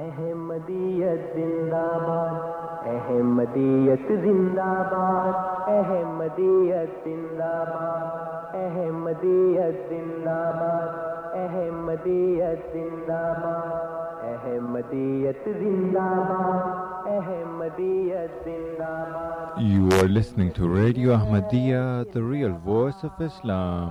احمدیت زندہ باد احمدیت زندہ باد احمدیت زندہ باد احمدیت زندہ باد احمدیت زندہ باد احمدیت زندہ باد احمدیت زندہ باد You are listening to Radio Ahmadiyya, the real voice of Islam.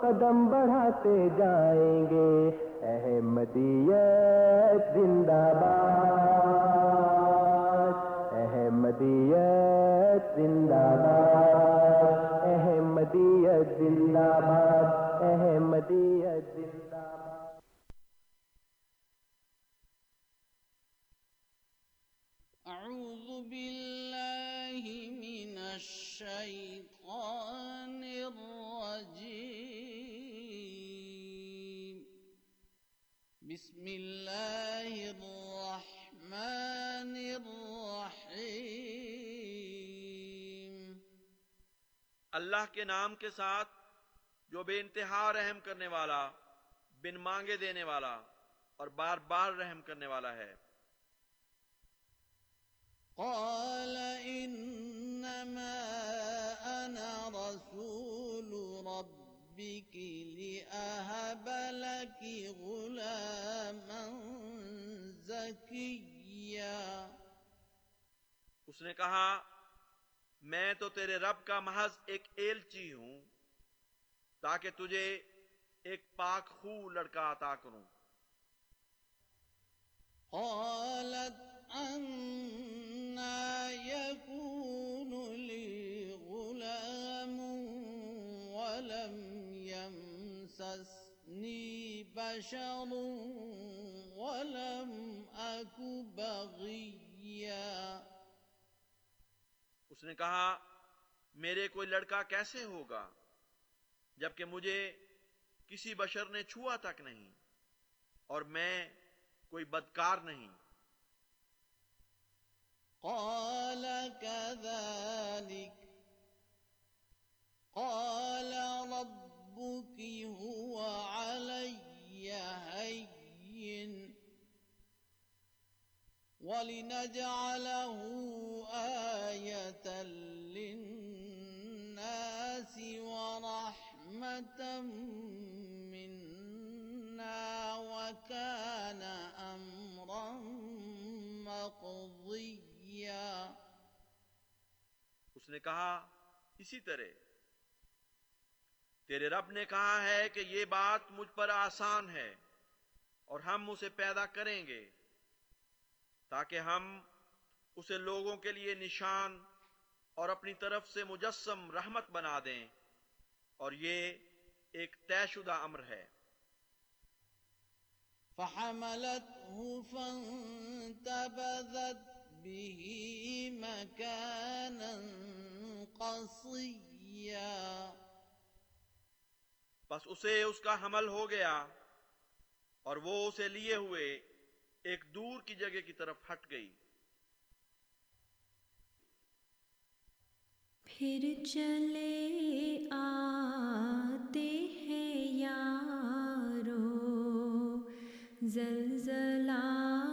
قدم بڑھاتے جائیں گے۔ احمدیت زندہ باد۔ احمدیت زندہ باد۔ احمدیت زندہ باد۔ احمدیت زندہ باد۔ أعوذ بالله من الشيطان الرجيم بسم الله الرحمن الرحيم۔ اللہ کے نام کے ساتھ جو بے انتہا رحم کرنے والا بن مانگے دینے والا اور بار بار رحم کرنے والا ہے۔ قال إنما ربك لأهب لك غلاما زكيا۔ اس نے کہا میں تو تیرے رب کا محض ایک ایلچی ہوں تاکہ تجھے ایک پاک خو لڑکا عطا کروں۔ قالت أنا يكون يمسسني بشر ولم أك بغيا اس نے کہا میرے کوئی لڑکا کیسے ہوگا جبکہ مجھے کسی بشر نے چھوا تک نہیں اور میں کوئی بدکار نہیں۔ قال كذلك قال ربك هو علي هين. ولنجعله آية للناس ورحمة منا وكان أمرا مقضيا. اس نے کہا، اسی طرح تیرے رب نے کہا ہے کہ یہ بات مجھ پر آسان ہے اور ہم اسے پیدا کریں گے تاکہ ہم اسے لوگوں کے لیے نشان اور اپنی طرف سے مجسم رحمت بنا دیں اور یہ ایک طے شدہ امر ہے۔ فحملته فانتبذت به مكانا قصيا۔ بس اسے اس کا حمل ہو گیا اور وہ اسے لیے ہوئے ایک دور کی جگہ کی طرف ہٹ گئی۔ پھر چلے آتے ہیں یارو، زلزلہ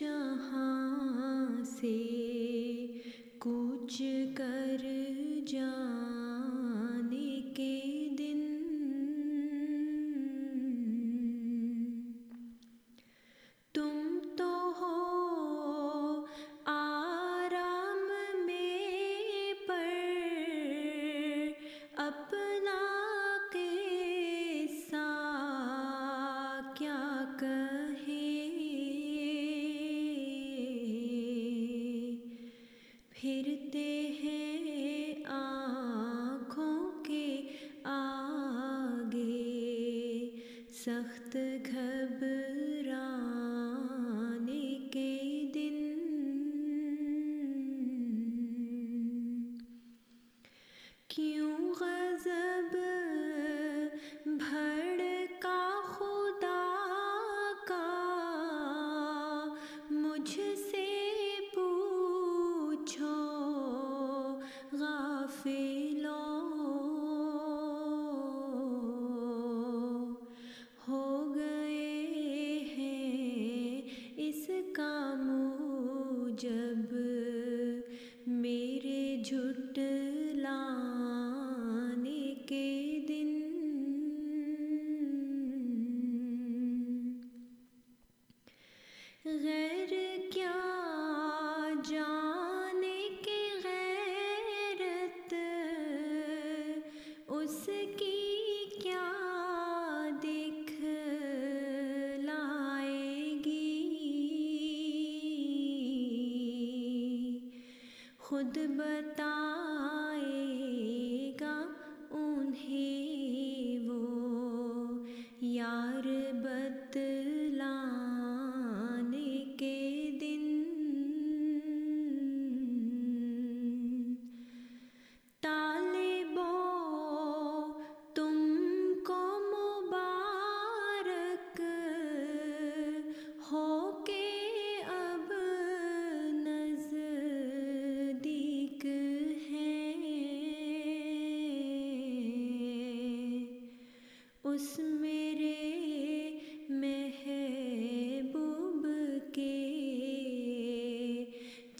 جہاں سے کچھ کر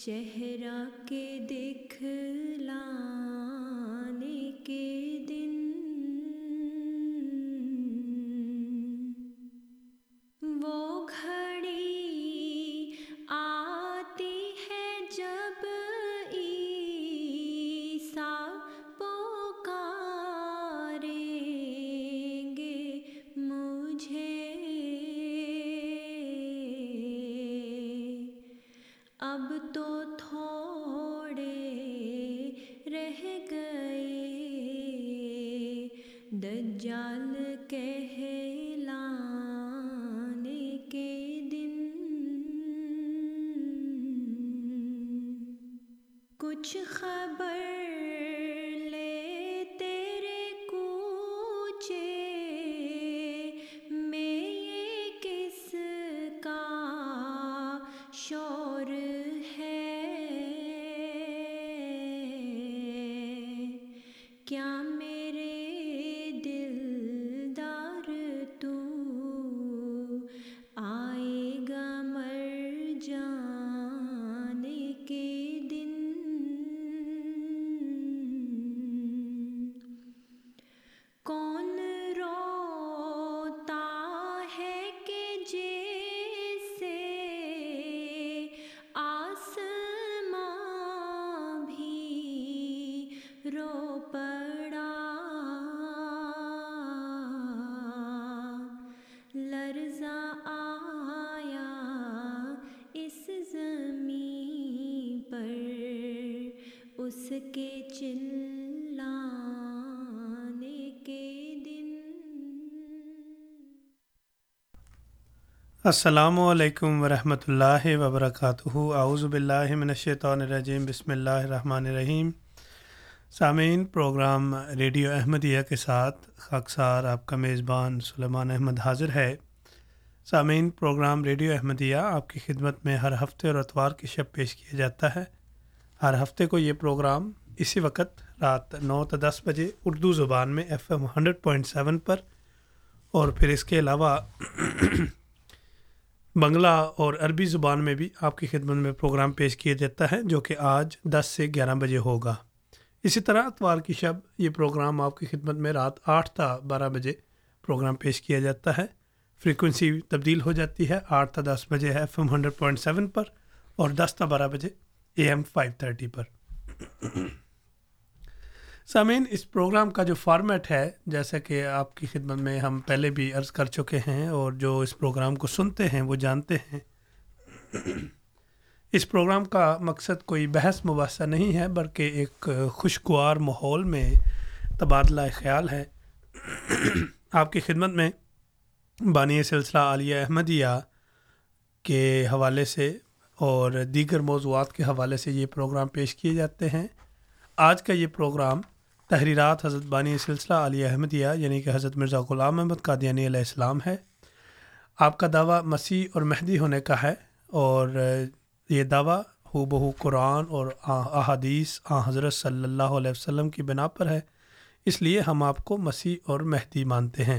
چہرہ السلام علیکم ورحمۃ اللہ وبرکاتہ۔ اعوذ باللہ من الشیطان الرجیم، بسم اللہ الرحمن الرحیم۔ سامعین، پروگرام ریڈیو احمدیہ کے ساتھ خاکسار آپ کا میزبان سلیمان احمد حاضر ہے۔ سامعین، پروگرام ریڈیو احمدیہ آپ کی خدمت میں ہر ہفتے اور اتوار کی شب پیش کیا جاتا ہے۔ ہر ہفتے کو یہ پروگرام اسی وقت رات نو تا دس بجے اردو زبان میں F M hundred point seven پر اور پھر اس کے علاوہ بنگلہ اور عربی زبان میں بھی آپ کی خدمت میں پروگرام پیش کیا جاتا ہے جو کہ آج دس سے گیارہ بجے ہوگا۔ اسی طرح اتوار کی شب یہ پروگرام آپ کی خدمت میں رات آٹھ تا بارہ بجے پروگرام پیش کیا جاتا ہے۔ فریکوینسی تبدیل ہو جاتی ہے، آٹھ تا دس بجے ہے F M hundred point seven پر اور دس تا بارہ بجے اے ایم فائیو تھرٹی پر۔ سامعین، اس پروگرام کا جو فارمیٹ ہے، جیسا کہ آپ کی خدمت میں ہم پہلے بھی عرض کر چکے ہیں اور جو اس پروگرام کو سنتے ہیں، وہ جانتے ہیں۔ اس پروگرام کا مقصد کوئی بحث، مباحثہ نہیں ہے، بلکہ ایک خوشگوار ماحول میں تبادلہ خیال ہے۔ آپ کی خدمت میں بانی سلسلہ عالیہ احمدیہ کے حوالے سے اور دیگر موضوعات کے حوالے سے یہ پروگرام پیش کیے جاتے ہیں۔ آج کا یہ پروگرام تحریرات حضرت بانی سلسلہ علی احمدیہ یعنی کہ حضرت مرزا غلام احمد قادیانی علیہ السلام ہے۔ آپ کا دعویٰ مسیح اور مہدی ہونے کا ہے اور یہ دعویٰ ہو بہو قرآن اور احادیث آ حضرت صلی اللہ علیہ وسلم کی بنا پر ہے۔ اس لیے ہم آپ کو مسیح اور مہدی مانتے ہیں۔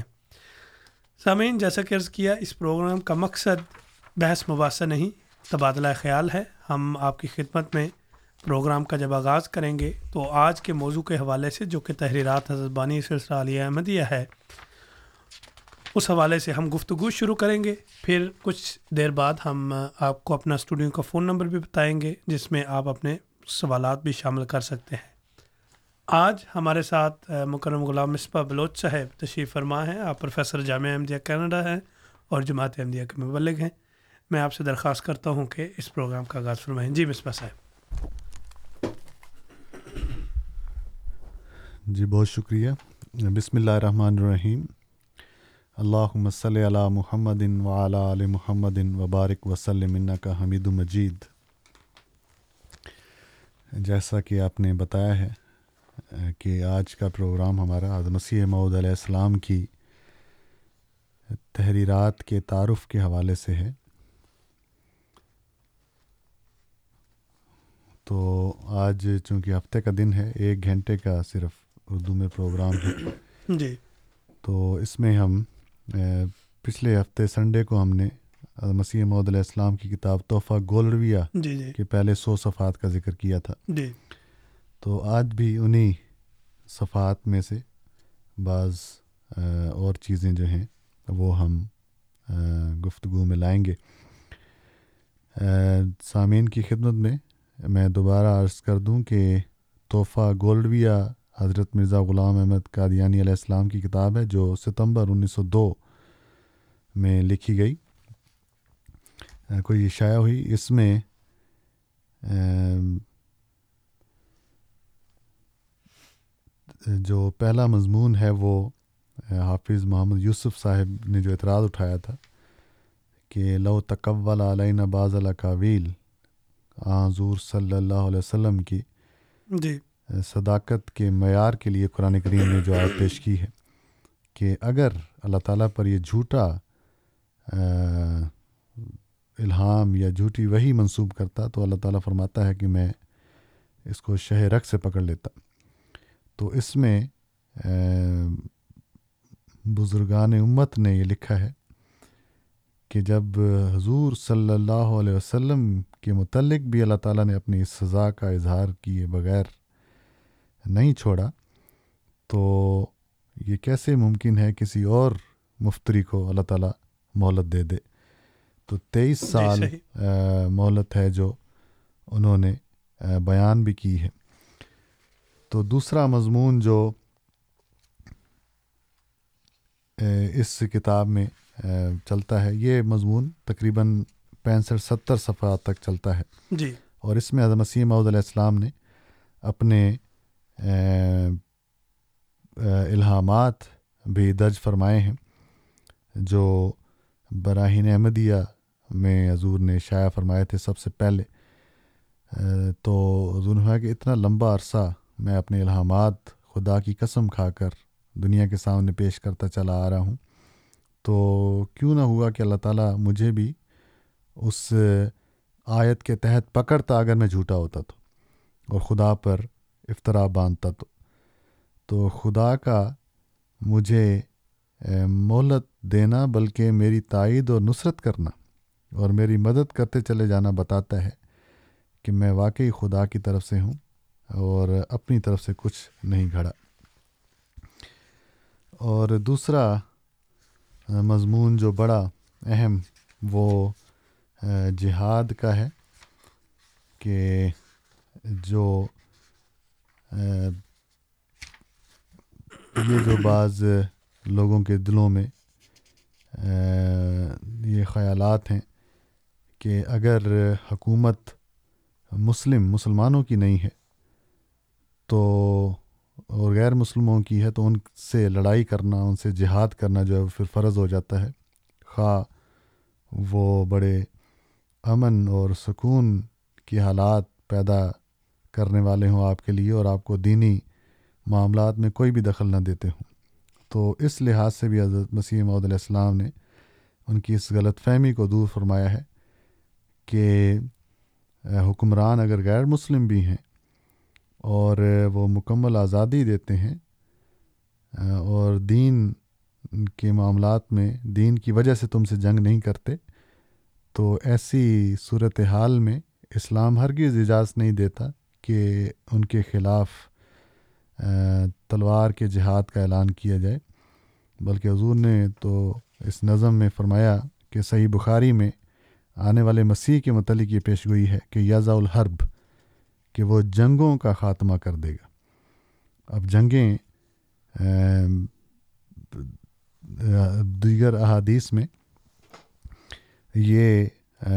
سامعین، جیسا کہ عرض کیا، اس پروگرام کا مقصد بحث مباحثہ نہیں، تبادلہ خیال ہے۔ ہم آپ کی خدمت میں پروگرام کا جب آغاز کریں گے، تو آج کے موضوع کے حوالے سے جو کہ تحریرات حضرت بانی سلسلہ علیہ احمدیہ ہے، اس حوالے سے ہم گفتگو شروع کریں گے۔ پھر کچھ دیر بعد ہم آپ کو اپنا اسٹوڈیو کا فون نمبر بھی بتائیں گے، جس میں آپ اپنے سوالات بھی شامل کر سکتے ہیں۔ آج ہمارے ساتھ مکرم غلام مصباح بلوچ صاحب تشریف فرما ہیں۔ آپ پروفیسر جامعہ احمدیہ کینیڈا ہیں اور جماعت احمدیہ کے مبلغ ہیں۔ میں آپ سے درخواست کرتا ہوں کہ اس پروگرام کا آغاز فرمائیں۔ جی مصباح صاحب۔ جی بہت شکریہ۔ بسم اللہ الرحمن الرحیم۔ اللہ صلی علی محمد و علی علیہ محمد وبارک وسلم کا حمید مجید۔ جیسا کہ آپ نے بتایا ہے کہ آج کا پروگرام ہمارا مسیح معود علیہ السلام کی تحریرات کے تعارف کے حوالے سے ہے۔ تو آج چونکہ ہفتے کا دن ہے، ایک گھنٹے کا صرف اردو میں پروگرام ہے جی۔ تو اس میں ہم پچھلے ہفتے سنڈے کو ہم نے مسیح محدود علیہ السلام کی کتاب تحفہ گول رویہ جی جی۔ کے پہلے سو صفحات کا ذکر کیا تھا۔ جی۔ تو آج بھی انہی صفحات میں سے بعض اور چیزیں جو ہیں وہ ہم گفتگو میں لائیں گے۔ سامعین کی خدمت میں میں دوبارہ عرض کر دوں کہ تحفہ گولڈویہ حضرت مرزا غلام احمد قادیانی علیہ السلام کی کتاب ہے، جو ستمبر انیس سو دو میں لکھی گئی۔ کوئی شائع ہوئی؟ اس میں جو پہلا مضمون ہے وہ حافظ محمد یوسف صاحب نے جو اعتراض اٹھایا تھا کہ لو تقول علین باز القاویل حضور صلی اللہ علیہ وسلم کی۔ جی۔ صداقت کے معیار کے لیے قرآن کریم نے جو آیت پیش کی ہے کہ اگر اللہ تعالیٰ پر یہ جھوٹا الہام یا جھوٹی وہی منسوب کرتا تو اللہ تعالیٰ فرماتا ہے کہ میں اس کو شہ رخ سے پکڑ لیتا۔ تو اس میں بزرگان امت نے یہ لکھا ہے کہ جب حضور صلی اللہ علیہ وسلم کے متعلق بھی اللہ تعالیٰ نے اپنی اس سزا کا اظہار کیے بغیر نہیں چھوڑا تو یہ کیسے ممکن ہے کسی اور مفتری کو اللہ تعالیٰ مہلت دے دے؟ تو تیئیس جی، سال مہلت ہے جو انہوں نے بیان بھی کی ہے۔ تو دوسرا مضمون جو اس کتاب میں چلتا ہے یہ مضمون تقریباً پینسٹھ ستر صفحات تک چلتا ہے۔ جی۔ اور اس میں مسیم علیہ السلام نے اپنے الہامات بھی درج فرمائے ہیں، جو براہین احمدیہ میں حضور نے شائع فرمائے تھے سب سے پہلے۔ تو حضور نے کہ اتنا لمبا عرصہ میں اپنے الہامات خدا کی قسم کھا کر دنیا کے سامنے پیش کرتا چلا آ رہا ہوں، تو کیوں نہ ہوا کہ اللہ تعالیٰ مجھے بھی اس آیت کے تحت پکڑتا اگر میں جھوٹا ہوتا تو۔ اور خدا پر افطرا باندھتا تو تو خدا کا مجھے مہلت دینا، بلکہ میری تائید اور نصرت کرنا اور میری مدد کرتے چلے جانا بتاتا ہے کہ میں واقعی خدا کی طرف سے ہوں اور اپنی طرف سے کچھ نہیں گھڑا۔ اور دوسرا، مضمون جو بڑا اہم، وہ جہاد کا ہے کہ جو یہ جو بعض لوگوں کے دلوں میں یہ خیالات ہیں کہ اگر حکومت مسلم، مسلمانوں کی نہیں ہے تو، اور غیر مسلموں کی ہے تو ان سے لڑائی کرنا، ان سے جہاد کرنا جو ہے پھر فرض ہو جاتا ہے۔ خواہ وہ بڑے امن اور سکون کی حالات پیدا کرنے والے ہوں آپ کے لیے اور آپ کو دینی معاملات میں کوئی بھی دخل نہ دیتے ہوں۔ تو اس لحاظ سے بھی حضرت مسیح محدود علیہ السلام نے ان کی اس غلط فہمی کو دور فرمایا ہے کہ حکمران اگر غیر مسلم بھی ہیں اور وہ مکمل آزادی دیتے ہیں اور دین کے معاملات میں دین کی وجہ سے تم سے جنگ نہیں کرتے، تو ایسی صورت حال میں اسلام ہرگز اجازت نہیں دیتا کہ ان کے خلاف تلوار کے جہاد کا اعلان کیا جائے۔ بلکہ حضور نے تو اس نظم میں فرمایا کہ صحیح بخاری میں آنے والے مسیح کے متعلق یہ پیشگوئی ہے کہ یزا الحرب کہ وہ جنگوں کا خاتمہ کر دے گا۔ اب جنگیں دیگر احادیث میں یہ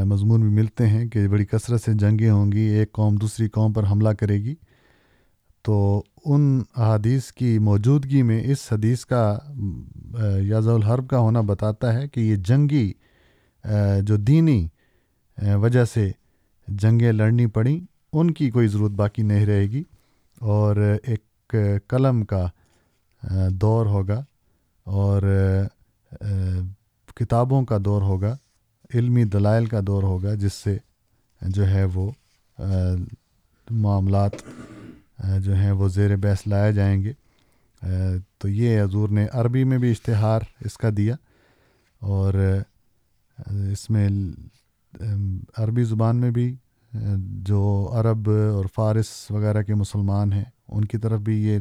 مضمون بھی ملتے ہیں کہ بڑی کثرت سے جنگیں ہوں گی، ایک قوم دوسری قوم پر حملہ کرے گی۔ تو ان احادیث کی موجودگی میں اس حدیث کا یاز الحرب کا ہونا بتاتا ہے کہ یہ جنگی جو دینی وجہ سے جنگیں لڑنی پڑیں، ان کی کوئی ضرورت باقی نہیں رہے گی۔ اور ایک قلم کا دور ہوگا اور کتابوں کا دور ہوگا۔ علمی دلائل کا دور ہوگا، جس سے جو ہے وہ معاملات جو ہیں وہ زیر بحث لائے جائیں گے۔ تو یہ حضور نے عربی میں بھی اشتہار اس کا دیا اور اس میں عربی زبان میں بھی جو عرب اور فارس وغیرہ کے مسلمان ہیں، ان کی طرف بھی یہ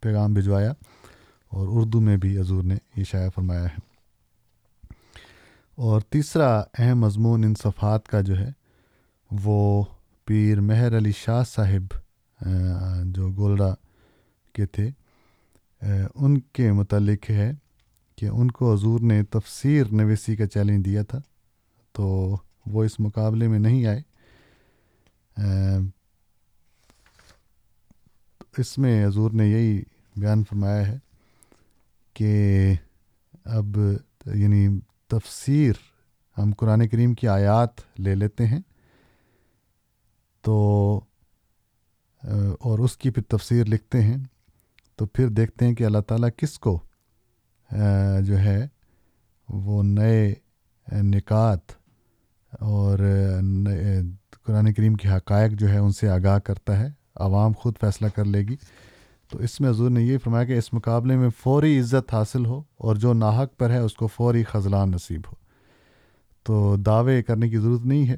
پیغام بھجوایا اور اردو میں بھی حضور نے یہ شائع فرمایا ہے۔ اور تیسرا اہم مضمون ان صفحات کا جو ہے، وہ پیر مہر علی شاہ صاحب جو گولڈا کے تھے ان کے متعلق ہے کہ ان کو حضور نے تفسیر نویسی کا چیلنج دیا تھا، تو وہ اس مقابلے میں نہیں آئے۔ اس میں حضور نے یہی بیان فرمایا ہے کہ اب یعنی تفسیر ہم قرآن کریم کی آیات لے لیتے ہیں، تو، اور اس کی پھر تفسیر لکھتے ہیں، تو پھر دیکھتے ہیں کہ اللہ تعالیٰ کس کو جو ہے وہ نئے نکات اور قرآن کریم کے حقائق جو ہے ان سے آگاہ کرتا ہے، عوام خود فیصلہ کر لے گی۔ تو اس میں حضور نے یہ فرمایا کہ اس مقابلے میں فوری عزت حاصل ہو اور جو ناحق پر ہے اس کو فوری خزلان نصیب ہو۔ تو دعوے کرنے کی ضرورت نہیں ہے۔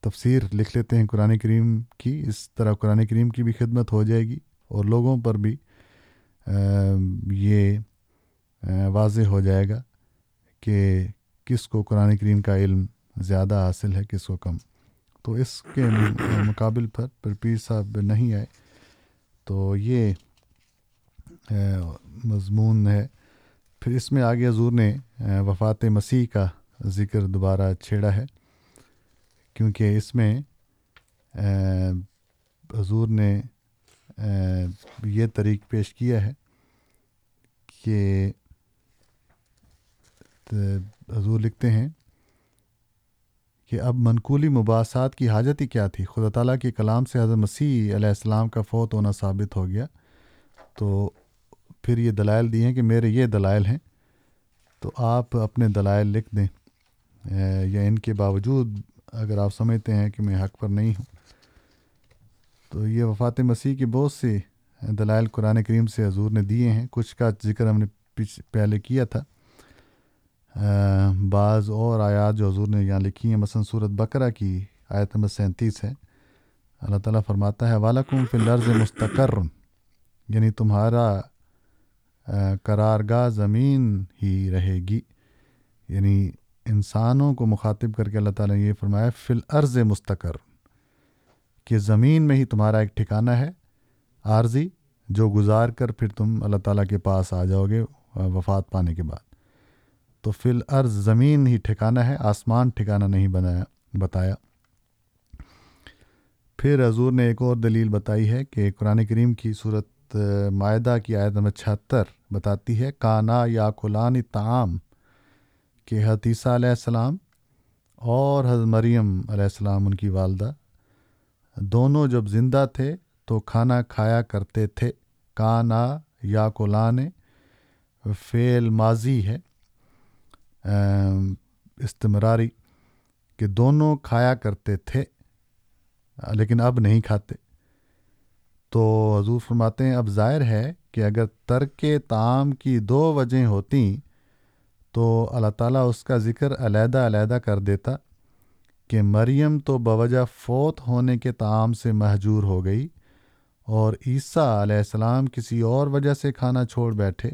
تفسیر لکھ لیتے ہیں قرآن کریم کی، اس طرح قرآن کریم کی بھی خدمت ہو جائے گی اور لوگوں پر بھی یہ واضح ہو جائے گا کہ کس کو قرآن کریم کا علم زیادہ حاصل ہے، کس کو کم۔ تو اس کے مقابل پر پھر پیر صاحب نہیں آئے۔ تو یہ مضمون ہے۔ پھر اس میں آگے حضور نے وفات مسیح کا ذکر دوبارہ چھیڑا ہے۔ کیونکہ اس میں حضور نے یہ طریق پیش کیا ہے کہ حضور لکھتے ہیں کہ اب منقولی مباحثات کی حاجت ہی کیا تھی؟ خدا تعالیٰ کے کلام سے حضرت مسیح علیہ السلام کا فوت ہونا ثابت ہو گیا۔ تو پھر یہ دلائل دی ہیں کہ میرے یہ دلائل ہیں۔ تو آپ اپنے دلائل لکھ دیں۔ یا ان کے باوجود اگر آپ سمجھتے ہیں کہ میں حق پر نہیں ہوں۔ تو یہ وفات مسیح کی بہت سی دلائل قرآن کریم سے حضور نے دیے ہیں۔ کچھ کا ذکر ہم نے پہلے کیا تھا۔ بعض اور آیات جو حضور نے یہاں لکھی ہیں، مثلا صورت بکرا کی آیت نمبر سینتیس ہے۔ اللہ تعالیٰ فرماتا ہے والم فی الارض مستقر یعنی تمہارا قرارگاہ زمین ہی رہے گی۔ یعنی انسانوں کو مخاطب کر کے اللہ تعالیٰ نے یہ فرمایا فی الارض مستقر کہ زمین میں ہی تمہارا ایک ٹھکانہ ہے، عارضی، جو گزار کر پھر تم اللہ تعالیٰ کے پاس آ جاؤ گے وفات پانے کے بعد۔ تو فی الارض زمین ہی ٹھکانہ ہے، آسمان ٹھکانہ نہیں بنایا بتایا۔ پھر حضور نے ایک اور دلیل بتائی ہے کہ قرآن کریم کی صورت معاہدہ کی آیت نمبر چھہتر بتاتی ہے، کانا یا قلان تعام کہ حتیثہ علیہ السلام اور حضرت مریم علیہ السلام، ان کی والدہ، دونوں جب زندہ تھے تو کھانا کھایا کرتے تھے۔ کانا یا قلان فعل ماضی ہے۔ استمراری کہ دونوں کھایا کرتے تھے، لیکن اب نہیں کھاتے۔ تو حضور فرماتے ہیں، اب ظاہر ہے کہ اگر ترک تعام کی دو وجہیں ہوتیں تو اللہ تعالیٰ اس کا ذکر علیحدہ علیحدہ کر دیتا کہ مریم تو بوجہ فوت ہونے کے تعام سے محجور ہو گئی اور عیسیٰ علیہ السلام کسی اور وجہ سے کھانا چھوڑ بیٹھے۔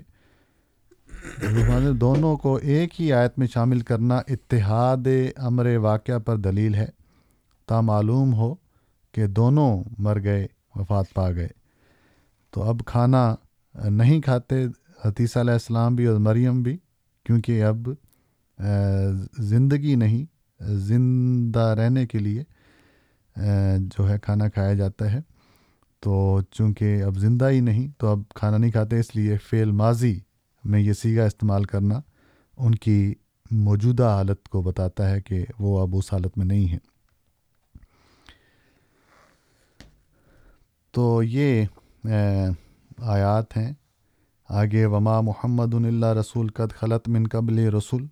دونوں کو ایک ہی آیت میں شامل کرنا اتحاد امر واقعہ پر دلیل ہے۔ تا معلوم ہو کہ دونوں مر گئے، وفات پا گئے۔ تو اب کھانا نہیں کھاتے حتیثہ علیہ السلام بھی اور مریم بھی، کیونکہ اب زندگی نہیں، زندہ رہنے کے لیے جو ہے کھانا کھایا جاتا ہے۔ تو چونکہ اب زندہ ہی نہیں، تو اب کھانا نہیں کھاتے، اس لیے فعل ماضی میں یہ سیگا استعمال کرنا ان کی موجودہ حالت کو بتاتا ہے کہ وہ اب اس حالت میں نہیں ہیں۔ تو یہ آیات ہیں۔ آگے، وما محمد اللہ رسول قد خلط من قبل رسول۔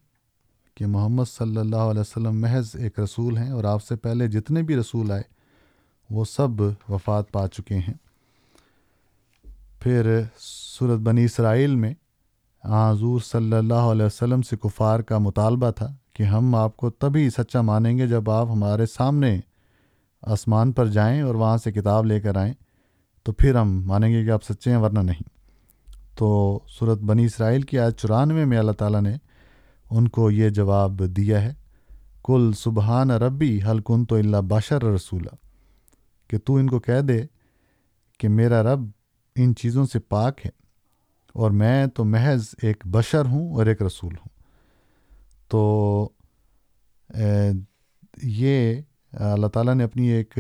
کہ محمد صلی اللہ علیہ وسلم محض ایک رسول ہیں اور آپ سے پہلے جتنے بھی رسول آئے، وہ سب وفات پا چکے ہیں۔ پھر صورت بنی اسرائیل میں حضور صلی اللہ علیہ وسلم سے کفار کا مطالبہ تھا کہ ہم آپ کو تبھی سچا مانیں گے جب آپ ہمارے سامنے آسمان پر جائیں اور وہاں سے کتاب لے کر آئیں، تو پھر ہم مانیں گے کہ آپ سچے ہیں ورنہ نہیں۔ تو صورت بنی اسرائیل کی آج چورانوے میں اللہ تعالیٰ نے ان کو یہ جواب دیا ہے کل سبحان ربی حل کن تو اللہ بشر رسولہ کہ تو ان کو کہہ دے کہ میرا رب ان چیزوں سے پاک ہے۔ اور میں تو محض ایک بشر ہوں اور ایک رسول ہوں۔ تو یہ اللہ تعالیٰ نے اپنی ایک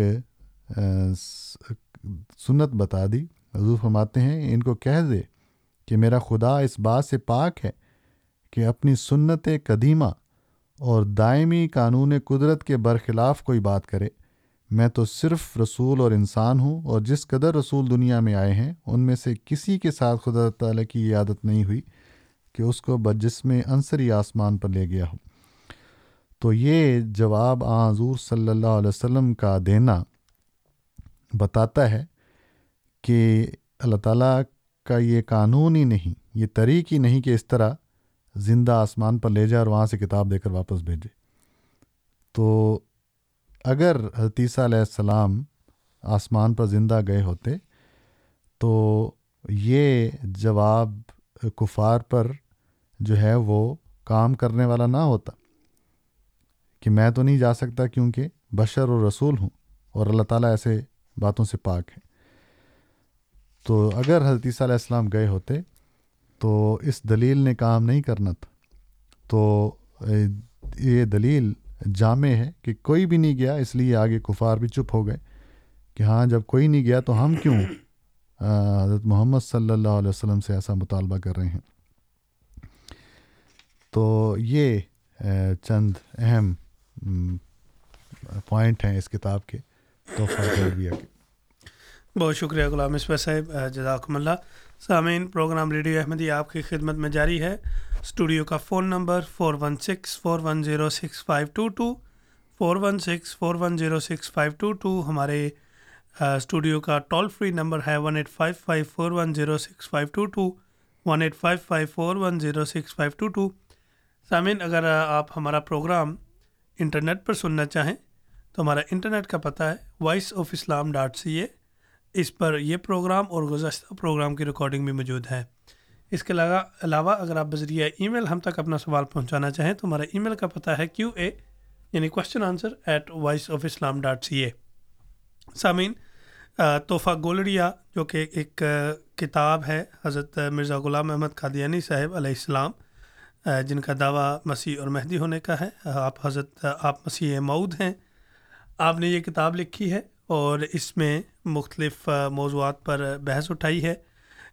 سنت بتا دی۔ حضور فرماتے ہیں، ان کو کہہ دے کہ میرا خدا اس بات سے پاک ہے کہ اپنی سنت قدیمہ اور دائمی قانون قدرت کے برخلاف کوئی بات کرے۔ میں تو صرف رسول اور انسان ہوں اور جس قدر رسول دنیا میں آئے ہیں، ان میں سے کسی کے ساتھ خدا تعالیٰ کی یہ عادت نہیں ہوئی کہ اس کو بجسم عنصری آسمان پر لے گیا ہو۔ تو یہ جواب آ حضور صلی اللہ علیہ وسلم کا دینا بتاتا ہے کہ اللہ تعالیٰ کا یہ قانون ہی نہیں، یہ طریق ہی نہیں کہ اس طرح زندہ آسمان پر لے جائے اور وہاں سے کتاب دے کر واپس بھیجے۔ تو اگر حتیثہ علیہ السلام آسمان پر زندہ گئے ہوتے، تو یہ جواب کفار پر جو ہے وہ کام کرنے والا نہ ہوتا۔ کہ میں تو نہیں جا سکتا کیونکہ بشر و رسول ہوں اور اللہ تعالیٰ ایسے باتوں سے پاک ہے تو اگر حدیثہ علیہ السلام گئے ہوتے، تو اس دلیل نے کام نہیں کرنا تھا۔ تو یہ دلیل جامع ہے کہ کوئی بھی نہیں گیا، اس لیے آگے کفار بھی چپ ہو گئے کہ ہاں جب کوئی نہیں گیا تو ہم کیوں؟ حضرت محمد صلی اللہ علیہ وسلم سے ایسا مطالبہ کر رہے ہیں۔ تو یہ چند اہم پوائنٹ ہیں اس کتاب کے تو کے۔ بہت شکریہ غلام اسفر صاحب جزاکم اللہ۔ سامعین، پروگرام ریڈیو احمدی آپ کی خدمت میں جاری ہے۔ اسٹوڈیو کا phone number four one six four one zero six five two two four one six four one zero six five two two ہمارے اسٹوڈیو کا ٹول فری نمبر ہے one eight five five four one zero six five two two one eight five five four one zero six five two two سامعین، اگر آپ ہمارا programme internet پر سننا چاہیں، تو ہمارا انٹرنیٹ کا پتہ ہے Voice of Islam dot C A اس پر یہ پروگرام اور گزشتہ پروگرام کی ریکارڈنگ بھی موجود ہے۔ اس کے علاوہ علاوہ اگر آپ بذریعہ ای میل ہم تک اپنا سوال پہنچانا چاہیں تو ہمارا ای میل کا پتہ ہے کیو اے یعنی question answer at Voice of Islam dot C A سامعین تحفہ گولڑیا جو کہ ایک کتاب ہے حضرت مرزا غلام احمد قادیانی صاحب علیہ السلام جن کا دعویٰ مسیح اور مہدی ہونے کا ہے۔ آپ حضرت، آپ مسیح مود ہیں۔ آپ نے یہ کتاب لکھی ہے اور اس میں مختلف موضوعات پر بحث اٹھائی ہے۔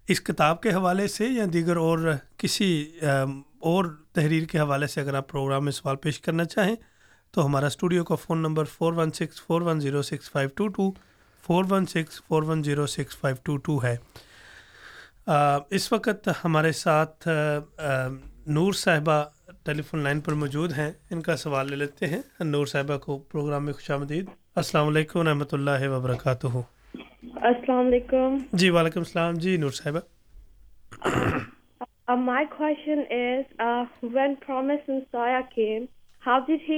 اس کتاب کے حوالے سے یا دیگر اور کسی اور تحریر کے حوالے سے اگر آپ پروگرام میں سوال پیش کرنا چاہیں، تو ہمارا اسٹوڈیو کا phone number four one six four one zero six five two two four one six four one zero six five two two ہے۔ اس وقت ہمارے ساتھ نور صاحبہ ٹیلی فون لائن پر موجود ہیں۔ ان کا سوال لے لیتے ہیں۔ نور صاحبہ کو پروگرام میں خوش آمدید۔ السلام علیکم و رحمۃ اللہ وبرکاتہ۔ السلام علیکم۔ جی وعلیکم السلام۔ جی نور صاحبہ Uh, my question is, uh, when promised Messiah came, how did he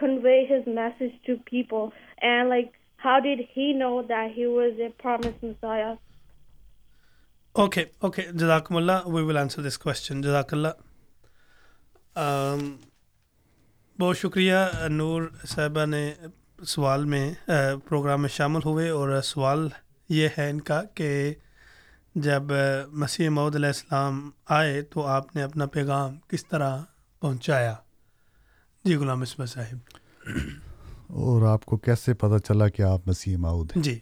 convey his message to people? And like, how did he know that he was a promised Messiah? Okay okay جزاکم اللہ وی will answer this question جزاک اللہ بہت شکریہ نور صاحبہ نے سوال میں programme میں شامل ہوئے اور سوال یہ ہے ان کا کہ جب مسیح محدود علیہ السلام آئے تو آپ نے اپنا پیغام کس طرح پہنچایا؟ جی غلام اسمت صاحب۔ اور آپ کو کیسے پتہ چلا کہ آپ مسیح معود ہیں؟ جی۔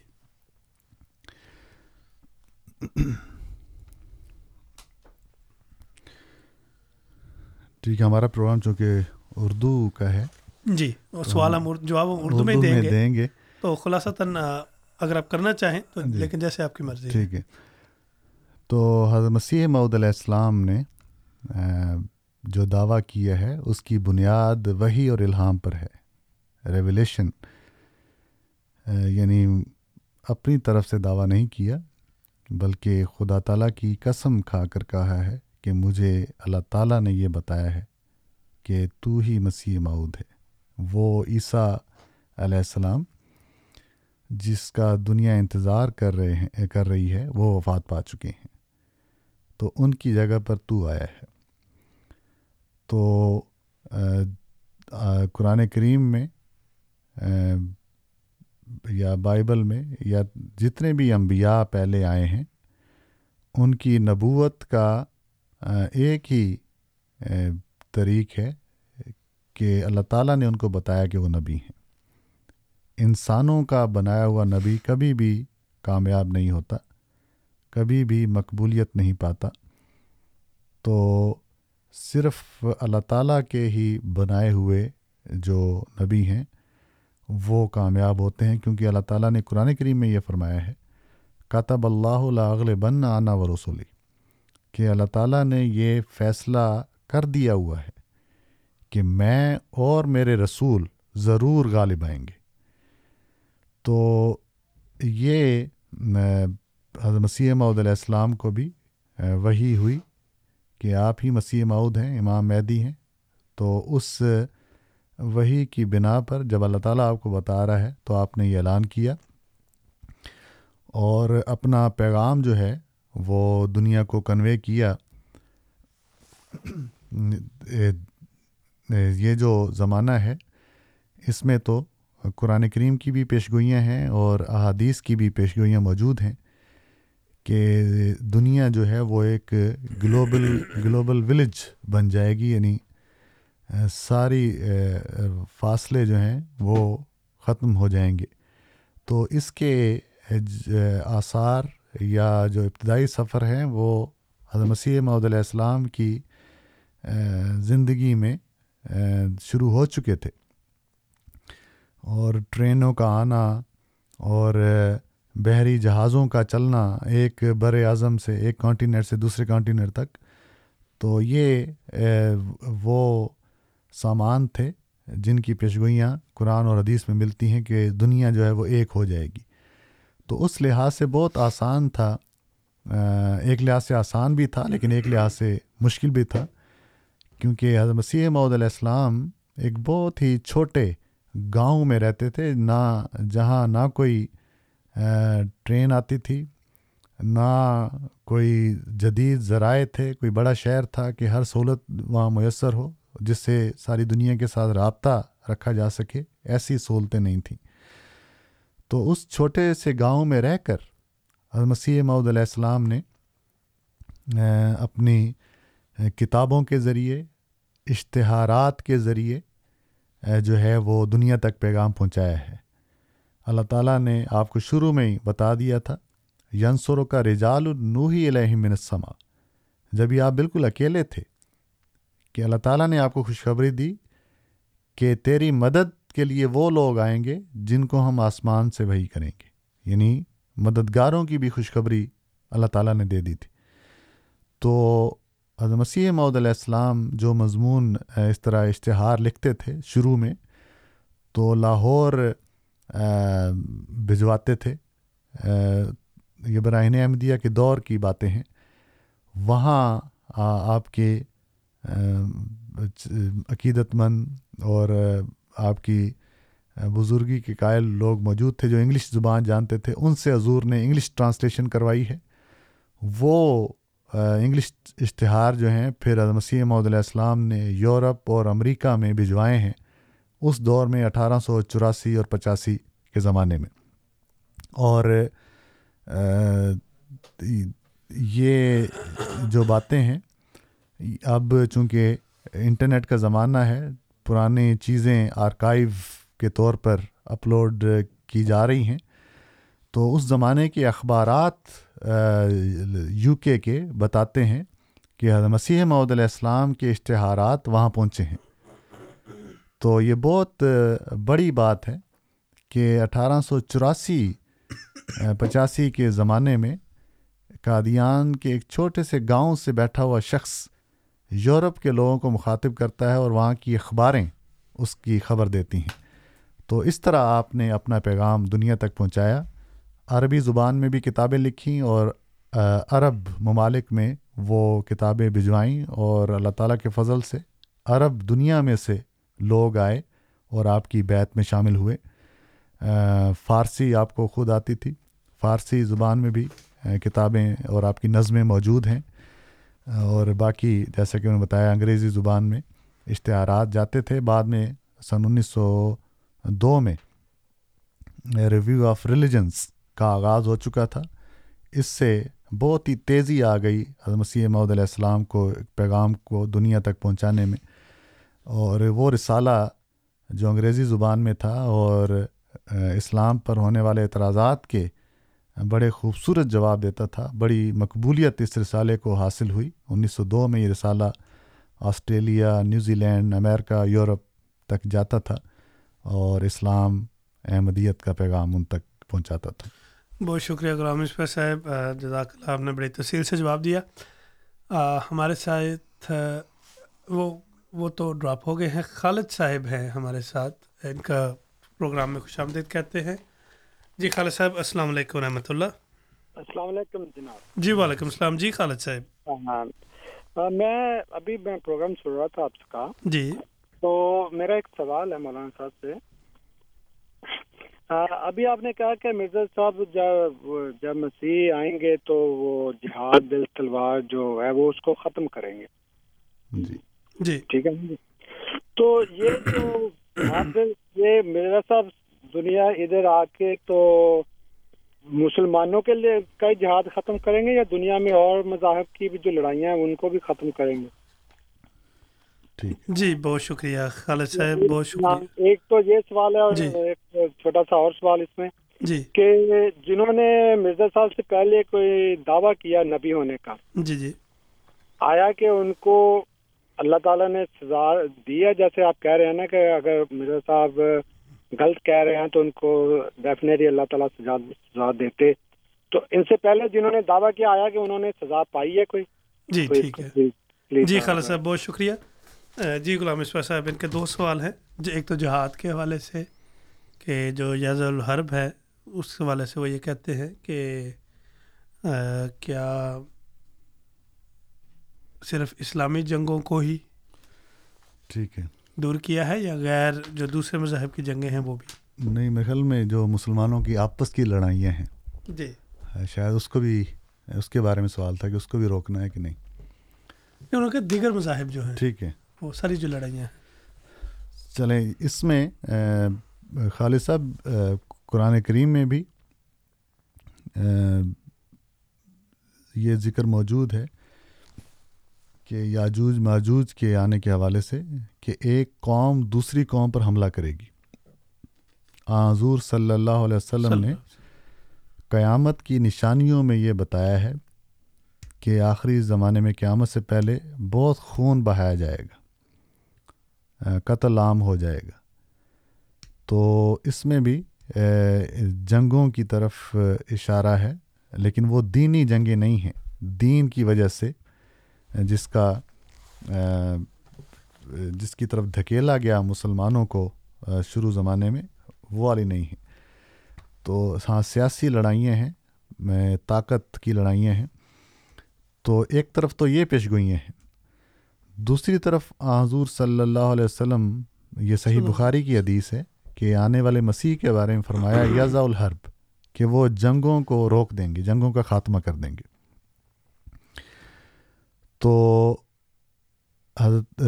ٹھیک ہے ہمارا پروگرام چونکہ اردو کا ہے۔ جی سوال ہم جواب اردو میں دیں گے۔ تو خلاصتاً اگر آپ کرنا چاہیں تو جی۔ لیکن جیسے آپ کی مرضی ٹھیک ہے۔ تو حضرت مسیح معود علیہ السلام نے جو دعویٰ کیا ہے اس کی بنیاد وہی اور الہام پر ہے۔ ریولیشن یعنی اپنی طرف سے دعویٰ نہیں کیا بلکہ خدا تعالیٰ کی قسم کھا کر کہا ہے کہ مجھے اللہ تعالیٰ نے یہ بتایا ہے کہ تو ہی مسیح معود ہے۔ وہ عیسیٰ علیہ السلام جس کا دنیا انتظار کر رہے ہیں، کر رہی ہے، وہ وفات پا چکے ہیں۔ تو ان کی جگہ پر تو آیا ہے۔ تو قرآن کریم میں یا بائبل میں، یا جتنے بھی انبیاء پہلے آئے ہیں، ان کی نبوت کا ایک ہی طریق ہے کہ اللہ تعالیٰ نے ان کو بتایا کہ وہ نبی ہیں۔ انسانوں کا بنایا ہوا نبی کبھی بھی کامیاب نہیں ہوتا، کبھی بھی مقبولیت نہیں پاتا۔ تو صرف اللہ تعالیٰ کے ہی بنائے ہوئے جو نبی ہیں، وہ کامیاب ہوتے ہیں کیونکہ اللہ تعالیٰ نے قرآن کریم میں یہ فرمایا ہے کاتب اللہ لاغل بن آنا و رسولی کہ اللہ تعالیٰ نے یہ فیصلہ کر دیا ہوا ہے کہ میں اور میرے رسول ضرور غالب آئیں گے۔ تو یہ حضرت مسیح معود علیہ السلام کو بھی وہی ہوئی کہ آپ ہی مسیح معود ہیں، امام مہدی ہیں۔ تو اس وہی کی بنا پر جب اللہ تعالیٰ آپ کو بتا رہا ہے تو آپ نے یہ اعلان کیا۔ اور اپنا پیغام جو ہے وہ دنیا کو کنوے کیا۔ یہ جو زمانہ ہے، اس میں تو قرآن کریم کی بھی پیشگوئیاں ہیں اور احادیث کی بھی پیشگوئیاں موجود ہیں کہ دنیا جو ہے وہ ایک گلوبل گلوبل ولیج بن جائے گی یعنی ساری فاصلے جو ہیں وہ ختم ہو جائیں گے۔ تو اس کے آثار یا جو ابتدائی سفر ہیں وہ حضرت مسیح محدود علیہ السلام کی زندگی میں شروع ہو چکے تھے۔ اور ٹرینوں کا آنا اور بحری جہازوں کا چلنا ایک بر اعظم سے ایک کانٹینر سے دوسرے کانٹینر تک، تو یہ وہ سامان تھے جن کی پیشگوئیاں قرآن اور حدیث میں ملتی ہیں کہ دنیا جو ہے وہ ایک ہو جائے گی۔ تو اس لحاظ سے بہت آسان تھا ایک لحاظ سے آسان بھی تھا لیکن ایک لحاظ سے مشکل بھی تھا، کیونکہ حضرت مسیح معود علیہ السلام ایک بہت ہی چھوٹے گاؤں میں رہتے تھے، نہ جہاں نہ کوئی ٹرین آتی تھی، نہ کوئی جدید ذرائع تھے، کوئی بڑا شہر تھا کہ ہر سہولت وہاں میسر ہو، جس سے ساری دنیا کے ساتھ رابطہ رکھا جا سکے، ایسی سہولتیں نہیں تھیں۔ تو اس چھوٹے سے گاؤں میں رہ کر مسیح معود علیہ السلام نے اپنی کتابوں کے ذریعے، اشتہارات کے ذریعے جو ہے وہ دنیا تک پیغام پہنچایا ہے۔ اللہ تعالیٰ نے آپ کو شروع میں ہی بتا دیا تھا ینسروں کا رجال النوحی علیہ من السما جب یہ آپ بالکل اکیلے تھے کہ اللہ تعالیٰ نے آپ کو خوشخبری دی کہ تیری مدد کے لیے وہ لوگ آئیں گے جن کو ہم آسمان سے وہی کریں گے۔ یعنی مددگاروں کی بھی خوشخبری اللہ تعالیٰ نے دے دی تھی۔ تو حضرت مسیح معود علیہ السلام جو مضمون اس طرح اشتہار لکھتے تھے شروع میں، تو لاہور بھجواتے تھے۔ یہ براہین احمدیہ کے دور کی باتیں ہیں۔ وہاں آپ کے عقیدت مند اور آپ کی بزرگی کے قائل لوگ موجود تھے جو انگلش زبان جانتے تھے، ان سے حضور نے انگلش ٹرانسلیشن کروائی ہے۔ وہ انگلش اشتہار جو ہیں، پھر مسیح محدود علیہ السلام نے یورپ اور امریکہ میں بھجوائے ہیں، اس دور میں اٹھارہ سو چوراسی اور پچاسی کے زمانے میں۔ اور یہ جو باتیں ہیں، اب چونکہ انٹرنیٹ کا زمانہ ہے پرانی چیزیں آرکائیو کے طور پر اپلوڈ کی جا رہی ہیں، تو اس زمانے کے اخبارات یو کے کے بتاتے ہیں کہ حضرت مسیح معود علیہ السلام کے اشتہارات وہاں پہنچے ہیں۔ تو یہ بہت بڑی بات ہے کہ اٹھارہ سو چوراسی پچاسی کے زمانے میں قادیان کے ایک چھوٹے سے گاؤں سے بیٹھا ہوا شخص یورپ کے لوگوں کو مخاطب کرتا ہے اور وہاں کی اخباریں اس کی خبر دیتی ہیں۔ تو اس طرح آپ نے اپنا پیغام دنیا تک پہنچایا۔ عربی زبان میں بھی کتابیں لکھیں اور عرب ممالک میں وہ کتابیں بھجوائیں اور اللہ تعالیٰ کے فضل سے عرب دنیا میں سے لوگ آئے اور آپ کی بیت میں شامل ہوئے۔ فارسی آپ کو خود آتی تھی۔ فارسی زبان میں بھی کتابیں اور آپ کی نظمیں موجود ہیں۔ اور باقی جیسا کہ انہوں نے بتایا، انگریزی زبان میں اشتہارات جاتے تھے۔ بعد میں سن انیس سو دو میں، ریویو آف ریلیجنس کا آغاز ہو چکا تھا۔ اس سے بہت ہی تیزی آ گئی مسیح محدود علیہ السلام کو پیغام کو دنیا تک پہنچانے میں۔ اور وہ رسالہ جو انگریزی زبان میں تھا اور اسلام پر ہونے والے اعتراضات کے بڑے خوبصورت جواب دیتا تھا۔ بڑی مقبولیت اس رسالے کو حاصل ہوئی۔ انیس سو دو میں یہ رسالہ آسٹریلیا نیوزی لینڈ، امریکہ، یورپ تک جاتا تھا اور اسلام احمدیت کا پیغام ان تک پہنچاتا تھا۔ بہت شکریہ غلام اسفر صاحب جزاک اللہ آپ نے بڑی تفصیل سے جواب دیا۔ ہمارے ساتھ وہ وہ تو ڈراپ ہو گئے ہیں۔ خالد صاحب ہیں ہمارے ساتھ ان کا پروگرام میں خوش آمدید کہتے ہیں۔ جی خالد صاحب السلام علیکم رحمۃ اللہ۔ السلام علیکم جناب۔ جی وعلیکم السلام۔ جی خالد صاحب۔ ہاں میں ابھی میں پروگرام سن رہا تھا آپ کا۔ جی۔ تو میرا ایک سوال ہے مولانا صاحب سے۔ ابھی آپ نے کہا کہ مرزا صاحب جب جب مسیح آئیں گے تو وہ جہاد دل تلوار جو ہے وہ اس کو ختم کریں گے۔ جی۔ جی۔ ٹھیک ہے۔ تو یہ جو یہ مرزا صاحب دنیا ادھر آ کے تو مسلمانوں کے لیے کئی جہاد ختم کریں گے یا دنیا میں اور مذاہب کی بھی جو لڑائیاں ہیں ان کو بھی ختم کریں گے؟ جی۔ بہت شکریہ خالد صاحب بہت شکریہ۔ ایک تو یہ سوال ہے اور ایک چھوٹا سا اور سوال اس میں جی۔ کہ جنہوں نے مرزا صاحب سے پہلے کوئی دعویٰ کیا نبی ہونے کا؟ جی جی۔ آیا کہ ان کو اللہ تعالیٰ نے سزا دیا جیسے آپ کہہ رہے ہیں نا کہ اگر مرزا صاحب غلط کہہ رہے ہیں تو ان کو ڈیفینیٹلی اللہ تعالیٰ سزا سزا دیتے۔ تو ان سے پہلے جنہوں نے دعویٰ کیا آیا کہ انہوں نے سزا پائی ہے کوئی؟ جی ٹھیک ہے۔ جی خالد صاحب بہت شکریہ۔ جی غلام اسفا صاحب ان کے دو سوال ہیں۔ جو ایک تو جہاد کے حوالے سے کہ جو یز الحرب ہے اس حوالے سے وہ یہ کہتے ہیں کہ کیا صرف اسلامی جنگوں کو ہی ٹھیک ہے۔ دور کیا ہے یا غیر جو دوسرے مذہب کی جنگیں ہیں وہ بھی؟ نہیں میرے خیال میں جو مسلمانوں کی آپس کی لڑائیاں ہیں جی۔ شاید اس کو بھی اس کے بارے میں سوال تھا کہ اس کو بھی روکنا ہے کہ نہیں۔ ان کے دیگر مذاہب جو ہیں۔ ٹھیک ہے۔ وہ ساری جو لڑائیاں ہیں۔ چلیں اس میں خالد صاحب قرآن کریم میں بھی یہ ذکر موجود ہے کہ یاجوج ماجوج کے آنے کے حوالے سے کہ ایک قوم دوسری قوم پر حملہ کرے گی۔ حضور صلی اللہ علیہ وسلم نے قیامت کی نشانیوں میں یہ بتایا ہے کہ آخری زمانے میں قیامت سے پہلے بہت خون بہایا جائے گا۔ قتل عام ہو جائے گا۔ تو اس میں بھی جنگوں کی طرف اشارہ ہے، لیکن وہ دینی جنگیں نہیں ہیں۔ دین کی وجہ سے جس کا جس کی طرف دھکیلا گیا مسلمانوں کو شروع زمانے میں، وہ والی نہیں ہے تو ہاں سیاسی لڑائیاں ہیں طاقت کی لڑائیاں ہیں۔ تو ایک طرف تو یہ پیش گوئیاں ہیں دوسری طرف حضور صلی اللہ علیہ وسلم یہ صحیح بخاری کی حدیث ہے کہ آنے والے مسیح کے بارے میں فرمایا یزا الحرب کہ وہ جنگوں کو روک دیں گے جنگوں کا خاتمہ کر دیں گے. تو حضرت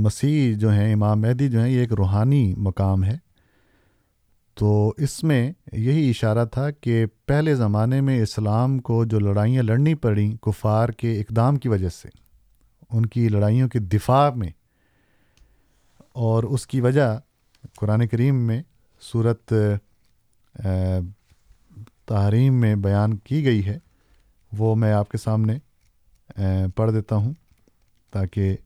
مسیح جو ہیں امام مہدی جو ہیں یہ ایک روحانی مقام ہے۔ تو اس میں یہی اشارہ تھا کہ پہلے زمانے میں اسلام کو جو لڑائیاں لڑنی پڑیں کفار کے اقدام کی وجہ سے ان کی لڑائیوں کے دفاع میں اور اس کی وجہ قرآن کریم میں صورت تحریم میں بیان کی گئی ہے، وہ میں آپ کے سامنے پڑھ دیتا ہوں تاکہ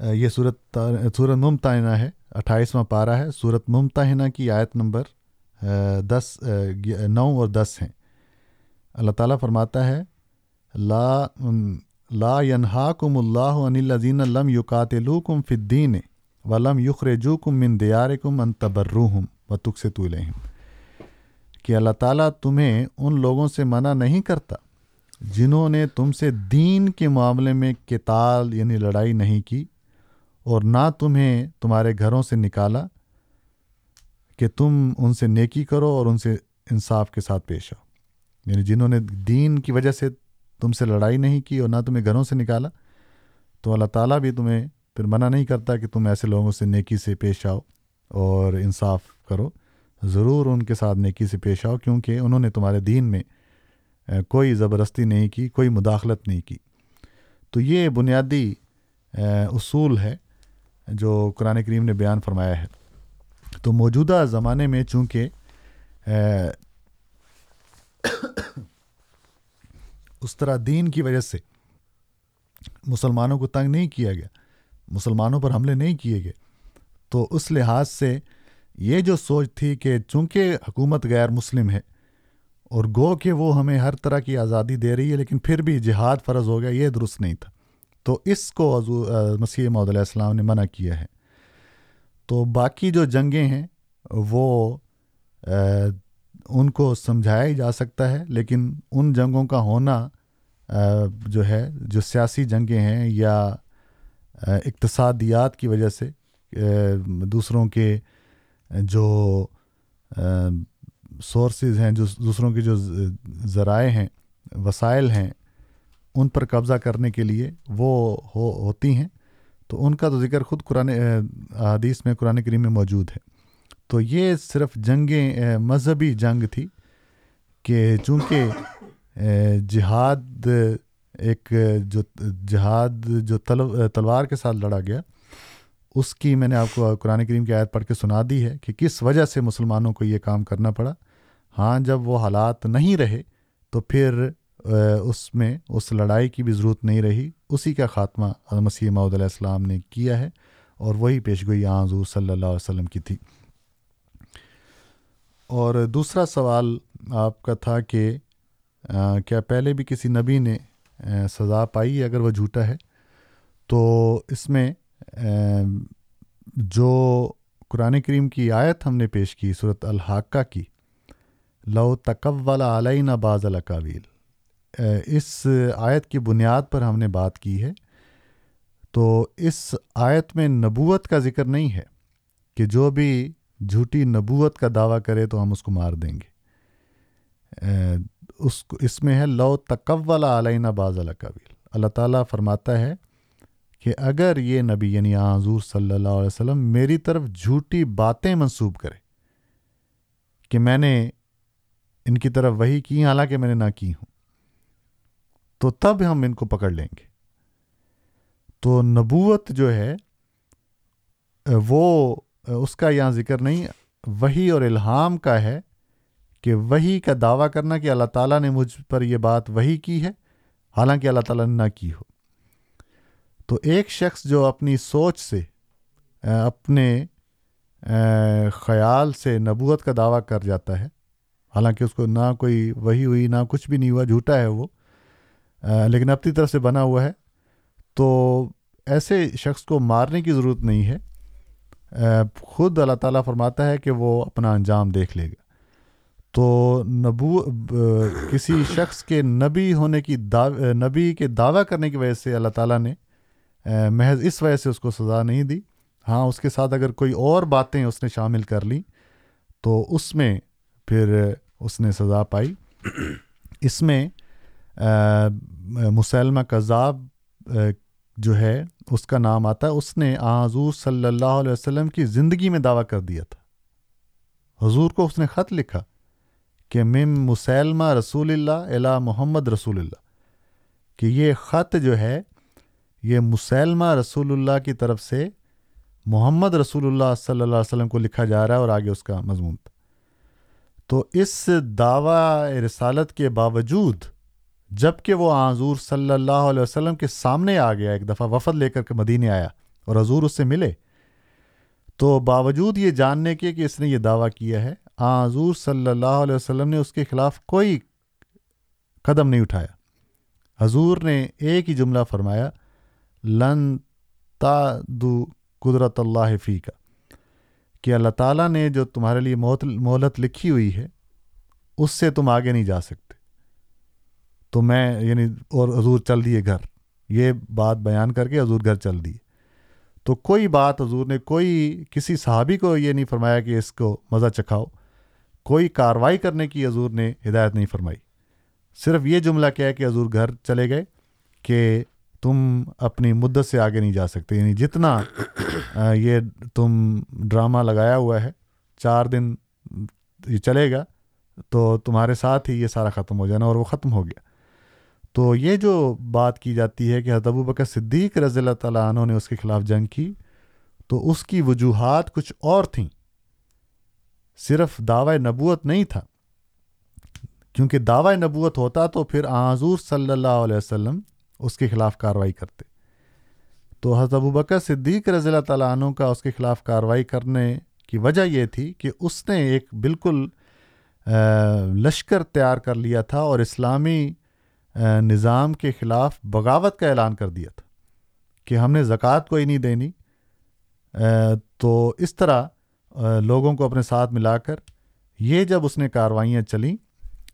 یہ صورت صورت ممتحنہ ہے، اٹھائیسواں پارہ ہے صورت ممتحنہ کی آیت نمبر دس نو اور دس ہیں۔ اللہ تعالیٰ فرماتا ہے لا لا ینہا کم اللہ ان الزین علم یوکاتلو کم فدین ولم یخرجو کم من دیار کم ان تبرحم و تک سے کہ اللہ تعالیٰ تمہیں ان لوگوں سے منع نہیں کرتا جنہوں نے تم سے دین کے معاملے میں کتال یعنی لڑائی نہیں کی اور نہ تمہیں تمہارے گھروں سے نکالا کہ تم ان سے نیکی کرو اور ان سے انصاف کے ساتھ پیش آؤ۔ یعنی جنہوں نے دین کی وجہ سے تم سے لڑائی نہیں کی اور نہ تمہیں گھروں سے نکالا۔ تو اللہ تعالیٰ بھی تمہیں پھر منع نہیں کرتا کہ تم ایسے لوگوں سے نیکی سے پیش آؤ اور انصاف کرو۔ ضرور ان کے ساتھ نیکی سے پیش آؤ کیونکہ انہوں نے تمہارے دین میں کوئی زبردستی نہیں کی، کوئی مداخلت نہیں کی۔ تو یہ بنیادی اصول ہے جو قرآن کریم نے بیان فرمایا ہے۔ تو موجودہ زمانے میں چونکہ اس طرح دین کی وجہ سے مسلمانوں کو تنگ نہیں کیا گیا، مسلمانوں پر حملے نہیں کیے گئے۔ تو اس لحاظ سے یہ جو سوچ تھی کہ چونکہ حکومت غیر مسلم ہے اور گو کہ وہ ہمیں ہر طرح کی آزادی دے رہی ہے، لیکن پھر بھی جہاد فرض ہو گیا، یہ درست نہیں تھا۔ تو اس کو مسیح محدود علیہ السلام نے منع کیا ہے۔ تو باقی جو جنگیں ہیں، وہ ان کو سمجھایا ہی جا سکتا ہے، لیکن ان جنگوں کا ہونا جو ہے، جو سیاسی جنگیں ہیں یا اقتصادیات کی وجہ سے دوسروں کے جو سورسز ہیں، جو دوسروں کے جو ذرائع ہیں، وسائل ہیں، ان پر قبضہ کرنے کے لیے وہ ہو، ہوتی ہیں۔ تو ان کا تو ذکر خود قرآن حدیث میں، قرآن کریم میں موجود ہے۔ تو یہ صرف جنگیں مذہبی جنگ تھی کہ چونکہ جہاد ایک، جو جہاد، جو تلوار کے ساتھ لڑا گیا، اس کی میں نے آپ کو قرآن کریم کی آیت پڑھ کے سنا دی ہے کہ کس وجہ سے مسلمانوں کو یہ کام کرنا پڑا۔ ہاں جب وہ حالات نہیں رہے تو پھر اس میں اس لڑائی کی بھی ضرورت نہیں رہی۔ اسی کا خاتمہ مسیح محدود علیہ السلام نے کیا ہے اور وہی پیش گوئی حضور صلی اللہ علیہ وسلم کی تھی۔ اور دوسرا سوال آپ کا تھا کہ کیا پہلے بھی کسی نبی نے سزا پائی اگر وہ جھوٹا ہے؟ تو اس میں جو قرآن کریم کی آیت ہم نے پیش کی صورت الحاقہ کی، لو تکول علینہ باز القاویل اس آیت کی بنیاد پر ہم نے بات کی ہے۔ تو اس آیت میں نبوت کا ذکر نہیں ہے کہ جو بھی جھوٹی نبوت کا دعویٰ کرے تو ہم اس کو مار دیں گے۔ اس اس میں ہے، لو تقول علینہ باز القبیل اللہ تعالیٰ فرماتا ہے کہ اگر یہ نبی یعنی حضور صلی اللہ علیہ وسلم میری طرف جھوٹی باتیں منسوب کرے کہ میں نے ان کی طرف وہی کی حالانکہ میں نے نہ کی ہوں، تو تب ہم ان کو پکڑ لیں گے۔ تو نبوت جو ہے، وہ اس کا یہاں ذکر نہیں وہی اور الہام کا ہے کہ وہی کا دعویٰ کرنا کہ اللہ تعالیٰ نے مجھ پر یہ بات وہی کی ہے، حالانکہ اللہ تعالیٰ نے نہ کی ہو۔ تو ایک شخص جو اپنی سوچ سے اپنے خیال سے نبوت کا دعویٰ کر جاتا ہے، حالانکہ اس کو نہ کوئی وہی ہوئی، نہ کچھ بھی نہیں ہوا، جھوٹا ہے وہ لیکن اپنی طرف سے بنا ہوا ہے، تو ایسے شخص کو مارنے کی ضرورت نہیں ہے۔ خود اللہ تعالیٰ فرماتا ہے کہ وہ اپنا انجام دیکھ لے گا۔ تو نبو کسی شخص کے نبی ہونے کی نبی کے دعویٰ کرنے کی وجہ سے اللہ تعالیٰ نے محض اس وجہ سے اس کو سزا نہیں دی۔ ہاں اس کے ساتھ اگر کوئی اور باتیں اس نے شامل کر لیں، تو اس میں پھر اس نے سزا پائی۔ اس میں مسلمہ کذاب جو ہے، اس کا نام آتا ہے۔ اس نے حضور صلی اللہ علیہ وسلم کی زندگی میں دعویٰ کر دیا تھا۔ حضور کو اس نے خط لکھا۔ کہ مم مسلمہ رسول اللہ الا محمد رسول اللہ، کہ یہ خط جو ہے، یہ مسلمہ رسول اللہ کی طرف سے محمد رسول اللہ صلی اللہ علیہ وسلم کو لکھا جا رہا ہے اور آگے اس کا مضمون۔ تھا تو اس دعوی رسالت کے باوجود جبکہ وہ حضور صلی اللہ علیہ وسلم کے سامنے آ گیا، ایک دفعہ وفد لے کر کے مدینے آیا اور حضور اس سے ملے، تو باوجود یہ جاننے کے کہ اس نے یہ دعویٰ کیا ہے حضور صلی اللہ علیہ وسلم نے اس کے خلاف کوئی قدم نہیں اٹھایا۔ حضور نے ایک ہی جملہ فرمایا، لن تا دو قدرت اللہ فی کا کہ اللہ تعالیٰ نے جو تمہارے لیے مہلت لکھی ہوئی ہے، اس سے تم آگے نہیں جا سکتے۔ تو میں یعنی اور حضور چل دیے گھر۔ یہ بات بیان کر کے حضور گھر چل دیے۔ تو کوئی بات حضور نے، کوئی کسی صحابی کو یہ نہیں فرمایا کہ اس کو مزہ چکھاؤ۔ کوئی کاروائی کرنے کی حضور نے ہدایت نہیں فرمائی۔ صرف یہ جملہ کیا ہے کہ حضور گھر چلے گئے کہ تم اپنی مدت سے آگے نہیں جا سکتے یعنی جتنا یہ تم ڈرامہ لگایا ہوا ہے، چار دن یہ چلے گا تو تمہارے ساتھ ہی یہ سارا ختم ہو جانا اور وہ ختم ہو گیا۔ تو یہ جو بات کی جاتی ہے کہ ابو بکر صدیق رضی اللہ تعالیٰ عنہ نے اس کے خلاف جنگ کی، تو اس کی وجوہات کچھ اور تھیں۔ صرف دعوی نبوت نہیں تھا۔ کیونکہ دعوی نبوت ہوتا تو پھر حضور صلی اللہ علیہ وسلم اس کے خلاف کارروائی کرتے۔ تو حضرت ابو بکر صدیق رضی اللہ تعالیٰ عنہ کا اس کے خلاف کارروائی کرنے کی وجہ یہ تھی کہ اس نے ایک بالکل لشکر تیار کر لیا تھا اور اسلامی نظام کے خلاف بغاوت کا اعلان کر دیا تھا کہ ہم نے زکوٰۃ کوئی نہیں دینی۔ تو اس طرح لوگوں کو اپنے ساتھ ملا کر یہ جب اس نے کاروائیاں چلیں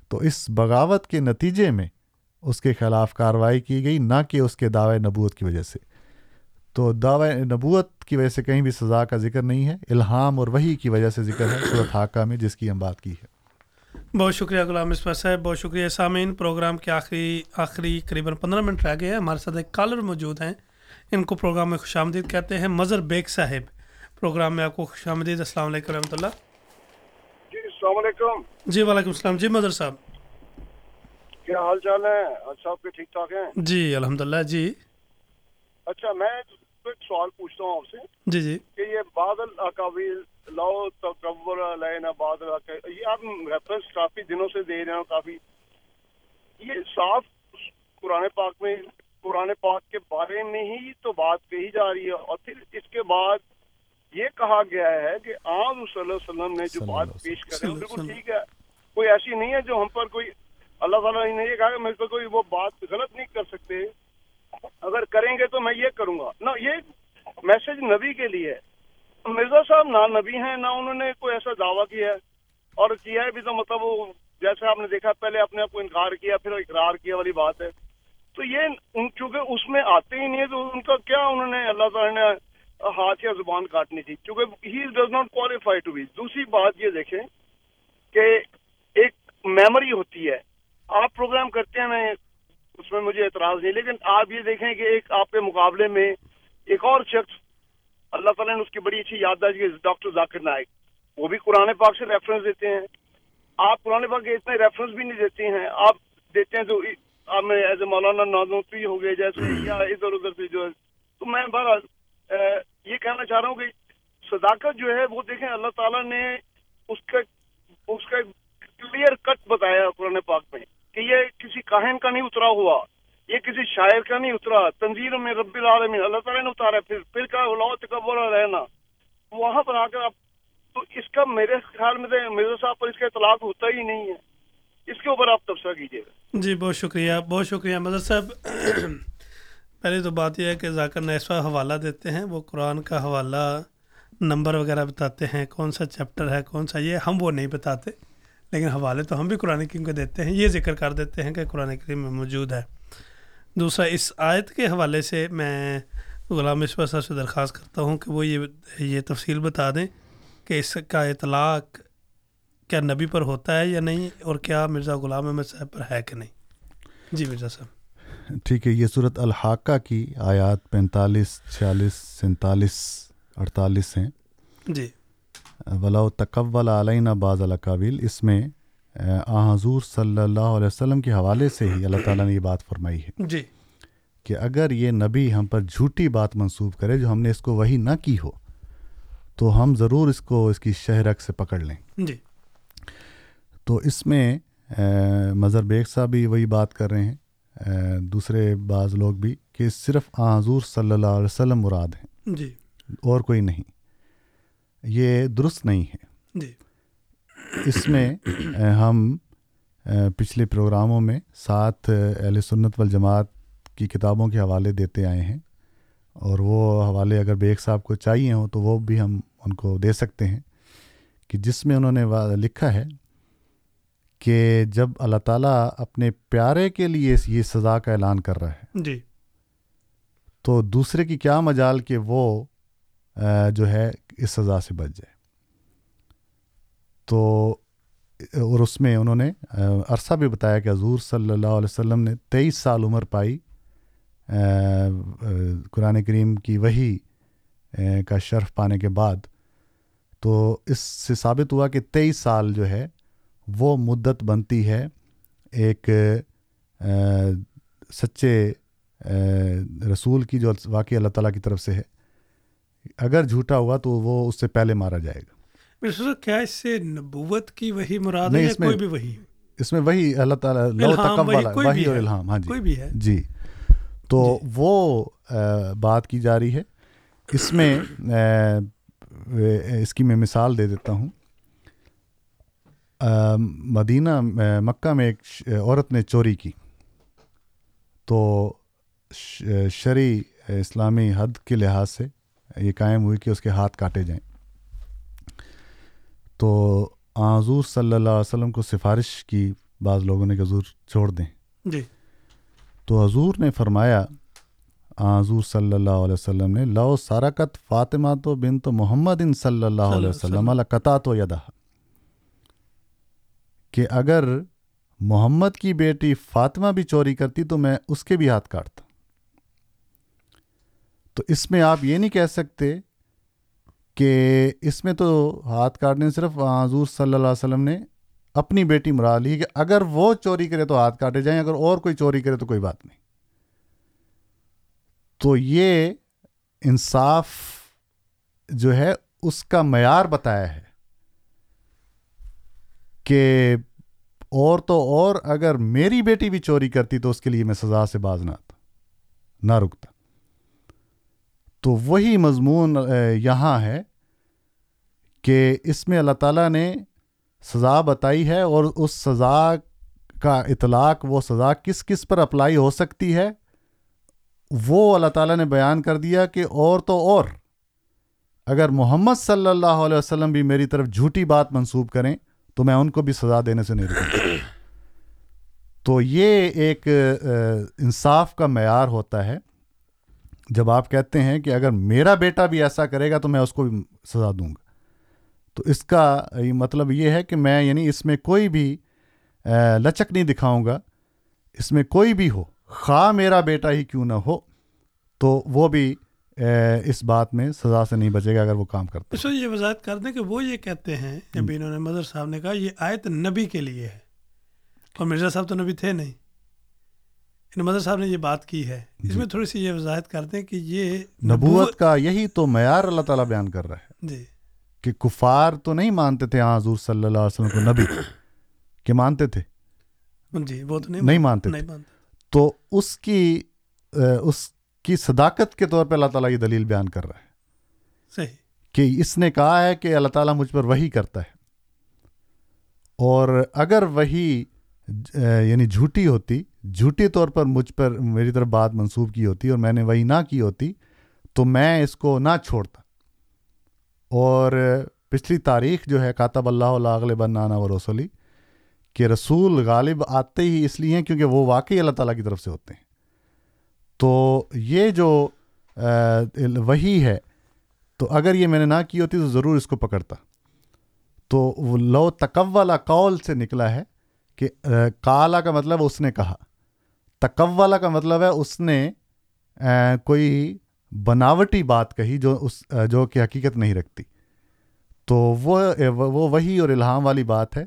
تو اس بغاوت کے نتیجے میں اس کے خلاف کارروائی کی گئی، نہ کہ اس کے دعوے نبوت کی وجہ سے۔ تو دعوی نبوت کی وجہ سے کہیں بھی سزا کا ذکر نہیں ہے، الہام اور وہی کی وجہ سے ذکر ہے صورت حاقہ میں، جس کی ہم بات کی ہے۔ بہت شکریہ غلام مصباح صاحب، بہت شکریہ سامعین۔ پروگرام کے آخری آخری قریباً پندرہ منٹ رہ گئے ہیں۔ ہمارے ساتھ ایک کالر موجود ہیں، ان کو پروگرام میں خوش آمدید کہتے ہیں۔ مظہر بیگ صاحب پروگرام میں آپ کو خوش آمدید۔ السلام علیکم رحمۃ اللہ۔ جی السلام علیکم۔ جی وعلیکم السلام۔ جی مظہر صاحب۔ کیا حال چال ہے؟ صاحب کے ٹھیک ٹھاک ہیں؟ جی الحمد للہ جی۔ اچھا میں ایک سوال پوچھتا ہوں آپ سے۔ جی جی۔ کہ یہ بادل اکابیل لو تکبر علینا بادل یہ آپ ریفرنس کافی دنوں سے دے رہے ہیں کافی۔ یہ صاف قرآن پاک میں قرآن پاک کے بارے میں ہی تو بات کہی جا رہی ہے۔ اور پھر اس کے بعد یہ کہا گیا ہے کہ آم صلی اللہ علیہ وسلم نے جو بات پیش کرے بالکل ٹھیک ہے۔ کوئی ایسی نہیں ہے جو ہم پر کوئی اللہ تعالیٰ نے یہ کہا کہ میں کوئی وہ بات غلط نہیں کر سکتے۔ اگر کریں گے تو میں یہ کروں گا۔ نہ یہ میسج نبی کے لیے مرزا صاحب نہ نبی ہیں نہ انہوں نے کوئی ایسا دعویٰ کیا ہے۔ اور کیا ہے بھی تو مطلب وہ جیسے آپ نے دیکھا پہلے اپنے آپ کو انکار کیا پھر اقرار کیا والی بات ہے۔ تو یہ ان چونکہ اس میں آتے ہی نہیں ہے تو ان کا کیا انہوں نے اللہ تعالیٰ نے ہاتھ یا زبان کاٹنی تھی، کیونکہ he does not qualify to be دوسری بات یہ دیکھیں کہ ایک میموری ہوتی ہے۔ آپ پروگرام کرتے ہیں، میں اس میں مجھے اعتراض نہیں، لیکن آپ یہ دیکھیں کہ ایک آپ کے مقابلے میں ایک اور شخص، اللہ تعالیٰ نے اس کی بڑی اچھی یادداشت کی، ڈاکٹر ذاکر نائک۔ وہ بھی قرآن پاک سے ریفرنس دیتے ہیں۔ آپ قرآن پاک کے اتنے ریفرنس بھی نہیں دیتے ہیں۔ آپ دیتے ہیں تو آپ میں ایز اے مولانا نازوی ہو گئے، جیسے یا ادھر ادھر سے جو ہے۔ تو میں بہرحال یہ کہنا چاہ رہا ہوں کہ صداقت جو ہے وہ دیکھیں، اللہ تعالیٰ نے اس کا اس کا کلیئر کٹ بتایا قرآن پاک میں کہ یہ کسی کاہن کا نہیں اترا ہوا، یہ کسی شاعر کا نہیں اترا تنظیر میں رب العالمین، اللہ تعالیٰ نے اتارا، پھر پھر کا تکبر رہنا. وہاں پر آ کر آپ، تو اس کا میرے خیال میں مرزا صاحب پر اس کا اطلاق ہوتا ہی نہیں ہے۔ اس کے اوپر آپ تبصرہ کیجیے۔ گا جی بہت شکریہ بہت شکریہ۔ مدر صاحب پہلی تو بات یہ ہے کہ ذاکر نیسوا حوالہ دیتے ہیں، وہ قرآن کا حوالہ نمبر وغیرہ بتاتے ہیں، کون سا چیپٹر ہے، کون سا یہ ہم وہ نہیں بتاتے، لیکن حوالے تو ہم بھی قرآن کریم کو دیتے ہیں، یہ ذکر کر دیتے ہیں کہ قرآن کریم میں موجود ہے۔ دوسرا، اس آیت کے حوالے سے میں غلام صاحب سے درخواست کرتا ہوں کہ وہ یہ یہ تفصیل بتا دیں کہ اس کا اطلاق کیا نبی پر ہوتا ہے یا نہیں اور کیا مرزا غلام احمد صاحب پر ہے کہ نہیں۔ جی مرزا صاحب۔ ٹھیک ہے یہ صورت الحاقہ کی آیات پینتالیس چھیالیس سینتالیس اڑتالیس ہیں۔ جی۔ ولا تقول علینہ بعض القابل اس میں آ حضور صلی اللہ علیہ وسلم کے حوالے سے ہی اللہ تعالیٰ نے یہ بات فرمائی ہے۔ جی۔ کہ اگر یہ نبی ہم پر جھوٹی بات منسوب کرے جو ہم نے اس کو وہی نہ کی ہو تو ہم ضرور اس کو اس کی شہرک سے پکڑ لیں۔ جی۔ تو اس میں مظہر بیگ صاحب بھی وہی بات کر رہے ہیں۔ دوسرے بعض لوگ بھی کہ صرف حضور صلی اللہ علیہ وسلم مراد ہیں۔ جی۔ اور کوئی نہیں۔ یہ درست نہیں ہے۔ جی۔ اس میں ہم پچھلے پروگراموں میں سات اہل سنت والجماعت کی کتابوں کے حوالے دیتے آئے ہیں۔ اور وہ حوالے اگر بیگ صاحب کو چاہیے ہوں تو وہ بھی ہم ان کو دے سکتے ہیں۔ کہ جس میں انہوں نے لکھا ہے کہ جب اللہ تعالیٰ اپنے پیارے کے لیے یہ سزا کا اعلان کر رہا ہے جی۔ تو دوسرے کی کیا مجال کہ وہ جو ہے اس سزا سے بچ جائے۔ تو اور اس میں انہوں نے عرصہ بھی بتایا کہ حضور صلی اللہ علیہ وسلم نے تیئیس سال عمر پائی۔ قرآن کریم کی وہی کا شرف پانے کے بعد تو اس سے ثابت ہوا کہ تیئیس سال جو ہے وہ مدت بنتی ہے ایک سچے رسول کی جو واقعی اللہ تعالیٰ کی طرف سے ہے۔ اگر جھوٹا ہوا تو وہ اس سے پہلے مارا جائے گا۔ کیا اس سے نبوت کی وہی مراد ہے کوئی بھی وہی؟ اس میں وہی اللہ تعالیٰ لو تکب والا وہی اور الہام ہاں جی۔ کوئی بھی ہے۔ جی۔ تو وہ بات کی جا رہی ہے۔ اس میں اس کی میں مثال دے دیتا ہوں۔ مدینہ مکہ میں ایک عورت نے چوری کی۔ تو شرعی اسلامی حد کے لحاظ سے یہ قائم ہوئی کہ اس کے ہاتھ کاٹے جائیں۔ تو حضور صلی اللہ علیہ وسلم کو سفارش کی بعض لوگوں نے کہ حضور چھوڑ دیں۔ جی۔ تو حضور نے فرمایا حضور صلی اللہ علیہ وسلم نے لو سارکت فاطمہ تو بن تو محمد ان صلی اللہ علیہ وسلم قطع تو یدا کہ اگر محمد کی بیٹی فاطمہ بھی چوری کرتی تو میں اس کے بھی ہاتھ کاٹتا۔ تو اس میں آپ یہ نہیں کہہ سکتے کہ اس میں تو ہاتھ کاٹنے صرف حضور صلی اللہ علیہ وسلم نے اپنی بیٹی مرا لی کہ اگر وہ چوری کرے تو ہاتھ کاٹے جائیں، اگر اور کوئی چوری کرے تو کوئی بات نہیں۔ تو یہ انصاف جو ہے، اس کا معیار بتایا ہے۔ کہ اور تو اور اگر میری بیٹی بھی چوری کرتی تو اس کے لیے میں سزا سے باز نہ آتا، نہ رکتا۔ تو وہی مضمون یہاں ہے کہ اس میں اللہ تعالیٰ نے سزا بتائی ہے اور اس سزا کا اطلاق، وہ سزا کس کس پر اپلائی ہو سکتی ہے، وہ اللہ تعالیٰ نے بیان کر دیا کہ اور تو اور۔ اگر محمد صلی اللہ علیہ وسلم بھی میری طرف جھوٹی بات منسوب کریں تو میں ان کو بھی سزا دینے سے نہیں رکوں تو یہ ایک انصاف کا معیار ہوتا ہے۔ جب آپ کہتے ہیں کہ اگر میرا بیٹا بھی ایسا کرے گا تو میں اس کو بھی سزا دوں گا۔ تو اس کا مطلب یہ ہے کہ میں یعنی اس میں کوئی بھی لچک نہیں دکھاؤں گا۔ اس میں کوئی بھی ہو، خواہ میرا بیٹا ہی کیوں نہ ہو، تو وہ بھی اس بات میں سزا سے نہیں بچے گا اگر وہ کام کرتا ہے یہ وضاحت کر دیں کہ وہ یہ کہتے ہیں ابھی انہوں نے مظہر صاحب نے کہا یہ آیت نبی کے لیے ہے۔ اور مرزا صاحب تو نبی تھے نہیں۔ مظہر صاحب نے یہ بات کی ہے۔ اس جی۔ میں تھوڑی سی یہ وضاحت کر دیں کہ یہ نبوت کا یہی تو معیار اللہ تعالیٰ بیان کر رہا ہے۔ جی۔ کہ کفار تو نہیں مانتے تھے ہاں حضور صلی اللہ علیہ وسلم کو نبی۔ کہ مانتے تھے؟ جی وہ تو نہیں مانتے تو اس کی اس کی صداقت کے طور پہ اللہ تعالیٰ یہ دلیل بیان کر رہا ہے۔ صحیح۔ کہ اس نے کہا ہے کہ اللہ تعالیٰ مجھ پر وہی کرتا ہے۔ اور اگر وہی یعنی جھوٹی ہوتی جھوٹی طور پر مجھ پر میری طرف بات منسوب کی ہوتی اور میں نے وہی نہ کی ہوتی تو میں اس کو نہ چھوڑتا۔ اور پچھلی تاریخ جو ہے کاتب اللہ علیہ بنانا و رسولی کہ رسول غالب آتے ہی اس لیے ہیں کیونکہ وہ واقعی اللہ تعالیٰ کی طرف سے ہوتے ہیں۔ تو یہ جو وہی ہے، تو اگر یہ میں نے نہ کی ہوتی تو ضرور اس کو پکڑتا۔ تو وہ لو تکولا قول سے نکلا ہے کہ کالا کا مطلب اس نے کہا۔ تکولا کا مطلب ہے اس نے کوئی بناوٹی بات کہی جو اس جو کہ حقیقت نہیں رکھتی۔ تو وہ وہ وہی اور الہام والی بات ہے۔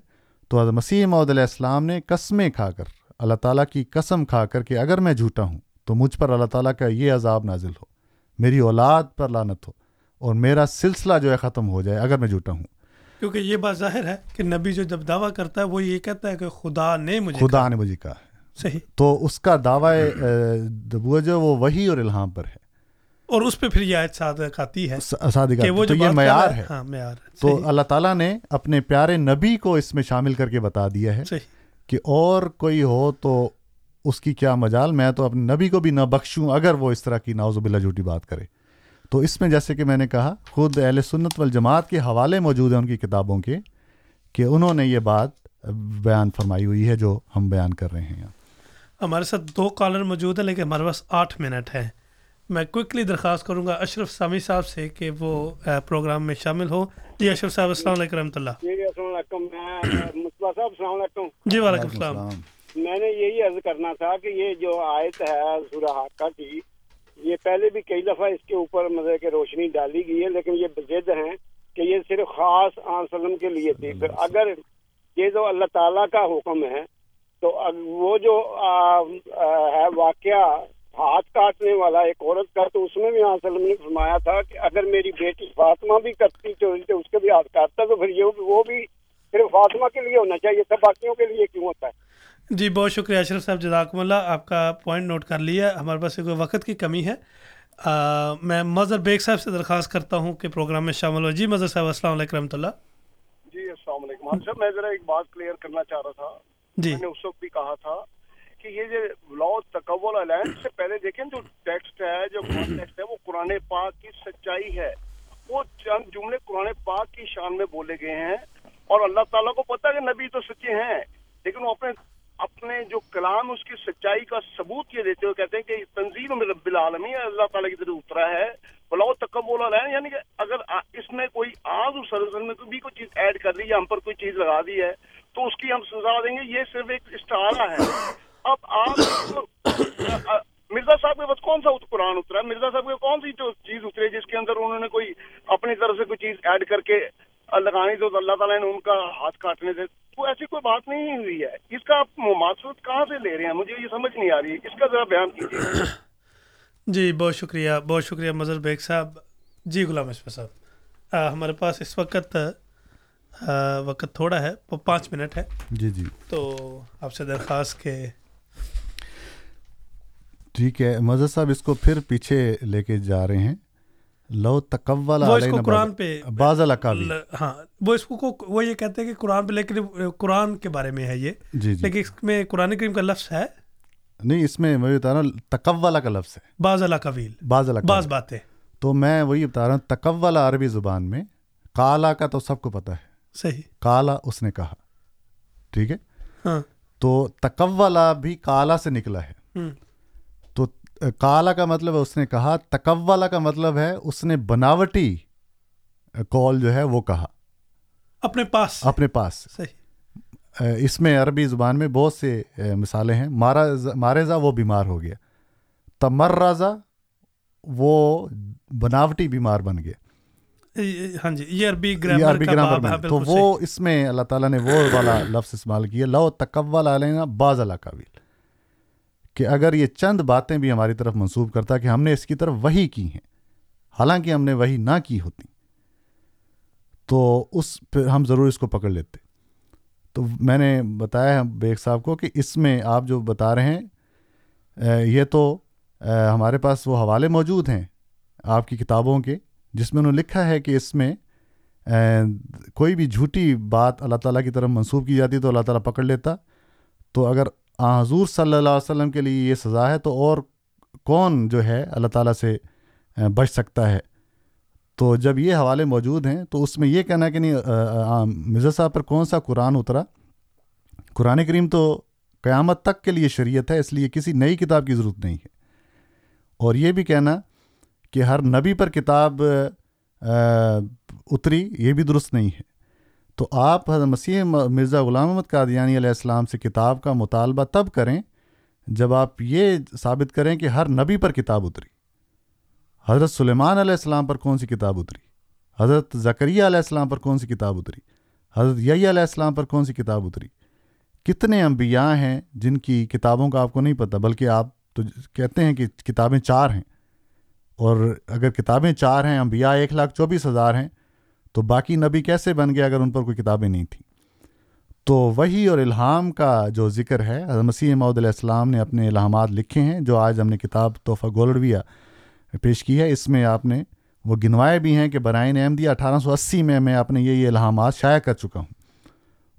تو مسیح محدود علیہ السلام نے قسمیں کھا کر، اللہ تعالیٰ کی قسم کھا کر کہ اگر میں جھوٹا ہوں تو مجھ پر اللہ تعالیٰ کا یہ عذاب نازل ہو۔ میری اولاد پر لانت ہو اور میرا سلسلہ جو ہے ختم ہو جائے اگر میں جھوٹا ہوں۔ کیونکہ یہ بات ظاہر ہے کہ نبی جو جب دعویٰ کرتا ہے وہ یہ کہتا ہے کہ خدا نے مجھے خدا نے مجھے کہا ہے۔ صحیح۔ تو اس کا دعوی جو وہ وہی اور الہام پر ہے۔ اور اس پہ پھر یہ آیت صادق آتی ہے کہ وہ جو یہ معیار ہے ہاں معیار تو اللہ تعالیٰ نے اپنے پیارے نبی کو اس میں شامل کر کے بتا دیا ہے کہ اور کوئی ہو تو اس کی کیا مجال؟ میں تو اپنے نبی کو بھی نہ بخشوں اگر وہ اس طرح کی ناوز باللہ جھوٹی بات کرے۔ تو اس میں جیسے کہ میں نے کہا خود اہل سنت والجماعت کے حوالے موجود ہیں ان کی کتابوں کے کہ انہوں نے یہ بات بیان فرمائی ہوئی ہے جو ہم بیان کر رہے ہیں۔ ہمارے ساتھ دو کالر موجود ہیں لیکن ہمارے پاس آٹھ منٹ ہیں۔ میں کوئکلی درخواست کروں گا اشرف سامی صاحب سے کہ وہ پروگرام میں شامل ہو۔ جی اشرف صاحب السلام علیکم رحمۃ اللہ۔ جی السلام علیکم۔ میں صاحب السلام علیکم۔ جی وعلیکم السلام۔ میں نے یہی عرض کرنا تھا کہ یہ جو آیت ہے سورہ حاقہ کی یہ پہلے بھی کئی دفعہ اس کے اوپر مطلب کہ روشنی ڈالی گئی ہے لیکن یہ ضد ہیں کہ یہ صرف خاص آن سلم کے لیے تھی۔ پھر اگر یہ جو اللہ تعالیٰ کا حکم ہے تو وہ جو ہے واقعہ ہاتھ کاٹنے والا ایک عورت کا تو اس میں بھی آن سلم نے فرمایا تھا کہ اگر میری بیٹی فاطمہ بھی کرتی چوری تو اس کے بھی ہاتھ کاٹتا تو پھر یہ وہ بھی صرف فاطمہ کے لیے ہونا چاہیے سب باقیوں کے لیے کیوں ہوتا ہے؟ جی بہت شکریہ اشرف صاحب جزاکم اللہ آپ کا پوائنٹ نوٹ کر لیا۔ ہمارے پاس کوئی وقت کی کمی ہے۔ آ, میں مظہر بیگ صاحب سے درخواست کرتا ہوں کہ پروگرام میں شامل ہو۔ جی مظہر صاحب السلام علیکم رحمۃ اللہ۔ جی السلام علیکم۔ ہاں صاحب میں ذرا ایک بات کلیئر کرنا چاہ رہا تھا۔ جی۔ میں نے اس وقت بھی کہا تھا کہ یہ جو لا تقول الائنس سے پہلے دیکھیں جو ٹیکسٹ ہے جو کانٹیکسٹ ہے وہ قرآن پاک کی سچائی ہے۔ وہ چند جملے قرآن پاک کی شان میں بولے گئے ہیں۔ اور اللہ تعالیٰ کو پتہ ہے کہ نبی تو سچے ہیں لیکن وہ اپنے اپنے جو کلام، اس کی سچائی کا ثبوت یہ دیتے ہوئے کہتے ہیں کہ تنظیم رب العالمی اللہ تعالیٰ کی طرف اترا ہے بلاؤ تکب بولا رہے ہیں یعنی کہ اگر اس میں کوئی آز اور سرسل میں بھی کوئی چیز ایڈ کر دی یا ہم پر کوئی چیز لگا دی ہے، تو اس کی ہم سزا دیں گے۔ یہ صرف ایک اسٹارا ہے۔ اب آپ مرزا صاحب کے پاس کون سا قرآن اترا؟ ہے مرزا صاحب کے کون سی جو چیز اتری جس کے اندر انہوں نے کوئی اپنی طرف سے کوئی چیز ایڈ کر کے لگانی تو اللہ تعالیٰ نے ان کا ہاتھ کاٹنے سے تو ایسی کوئی بات نہیں ہوئی ہے۔ اس کا آپ مماثلت کہاں سے لے رہے ہیں؟ مجھے یہ سمجھ نہیں آ رہی۔ اس کا ذرا بیان کیجیے۔ جی بہت شکریہ۔ بہت شکریہ مظہر بیگ صاحب۔ جی غلام اشفا صاحب۔ ہمارے پاس اس وقت وقت تھوڑا ہے۔ وہ پانچ منٹ ہے۔ جی جی۔ تو آپ سے درخواست کے ٹھیک ہے۔ مظہر صاحب اس کو پھر پیچھے لے کے جا رہے ہیں۔ لو تقول وہ اس کو قرآن پہ بعض ہاں وہ اس کو وہ یہ کہتے ہیں کہ قرآن پہ لیکن قرآن کے بارے میں ہے یہ۔ جی جی۔ لیکن اس میں قرآن کریم کا لفظ ہے؟ نہیں اس میں میں بتا رہا ہوں تقولا کا لفظ ہے۔ بعض الاقویل بعض بعض باتیں۔ تو میں وہی بتا رہا ہوں تقولا عربی زبان میں کالا کا تو سب کو پتہ ہے۔ صحیح۔ کالا اس نے کہا۔ ٹھیک ہے؟ ہاں۔ تو تکولا بھی کالا سے نکلا ہے۔ کالا کا مطلب ہے اس نے کہا تکولا کا مطلب ہے اس نے بناوٹی کال جو ہے وہ کہا۔ اپنے پاس۔ اپنے پاس صحیح۔ اس میں عربی زبان میں بہت سے مثالیں ہیں۔ مارا مارزا وہ بیمار ہو گیا۔ تمرزا وہ بناوٹی بیمار بن گیا۔ ہاں جی یہ عربی یہ گرامر عربی کا تو وہ اس میں اللہ تعالیٰ نے وہ والا لفظ استعمال کیا لو تکول علینا باز اللہ قابل کہ اگر یہ چند باتیں بھی ہماری طرف منسوب کرتا کہ ہم نے اس کی طرف وہی کی ہیں، حالانکہ ہم نے وہی نہ کی ہوتی، تو اس پہ ہم ضرور اس کو پکڑ لیتے۔ تو میں نے بتایا بیگ صاحب کو کہ اس میں آپ جو بتا رہے ہیں یہ تو ہمارے پاس وہ حوالے موجود ہیں آپ کی کتابوں کے، جس میں انہوں نے لکھا ہے کہ اس میں کوئی بھی جھوٹی بات اللہ تعالیٰ کی طرف منسوب کی جاتی تو اللہ تعالیٰ پکڑ لیتا۔ تو اگر حضور صلی اللہ علیہ وسلم کے لیے یہ سزا ہے تو اور کون جو ہے اللہ تعالیٰ سے بچ سکتا ہے؟ تو جب یہ حوالے موجود ہیں تو اس میں یہ کہنا کہ نہیں مرزا صاحب پر کون سا قرآن اترا؟ قرآن کریم تو قیامت تک کے لیے شریعت ہے، اس لیے کسی نئی کتاب کی ضرورت نہیں ہے۔ اور یہ بھی کہنا کہ ہر نبی پر کتاب اتری، یہ بھی درست نہیں ہے۔ تو آپ حضرت مسیح مرزا غلام محمد قادیانی علیہ السلام سے کتاب کا مطالبہ تب کریں جب آپ یہ ثابت کریں کہ ہر نبی پر کتاب اتری۔ حضرت سلیمان علیہ السلام پر کون سی کتاب اتری؟ حضرت زکریہ علیہ السلام پر کون سی کتاب اتری؟ حضرت یحییٰ علیہ السلام پر کون سی کتاب اتری؟ کتنے انبیاء ہیں جن کی کتابوں کا آپ کو نہیں پتہ، بلکہ آپ تو کہتے ہیں کہ کتابیں چار ہیں۔ اور اگر کتابیں چار ہیں، انبیاء ایک لاکھ چوبیس ہزار ہیں تو باقی نبی کیسے بن گئے اگر ان پر کوئی کتابیں نہیں تھیں؟ تو وہی اور الہام کا جو ذکر ہے مسیح معود علیہ السلام نے اپنے الہامات لکھے ہیں، جو آج ہم نے کتاب تحفہ گولڈویا پیش کی ہے۔ اس میں آپ نے وہ گنوائے بھی ہیں کہ برائن احمدیہ اٹھارہ سو اسی میں میں اپنے یہ یہ الہامات شائع کر چکا ہوں۔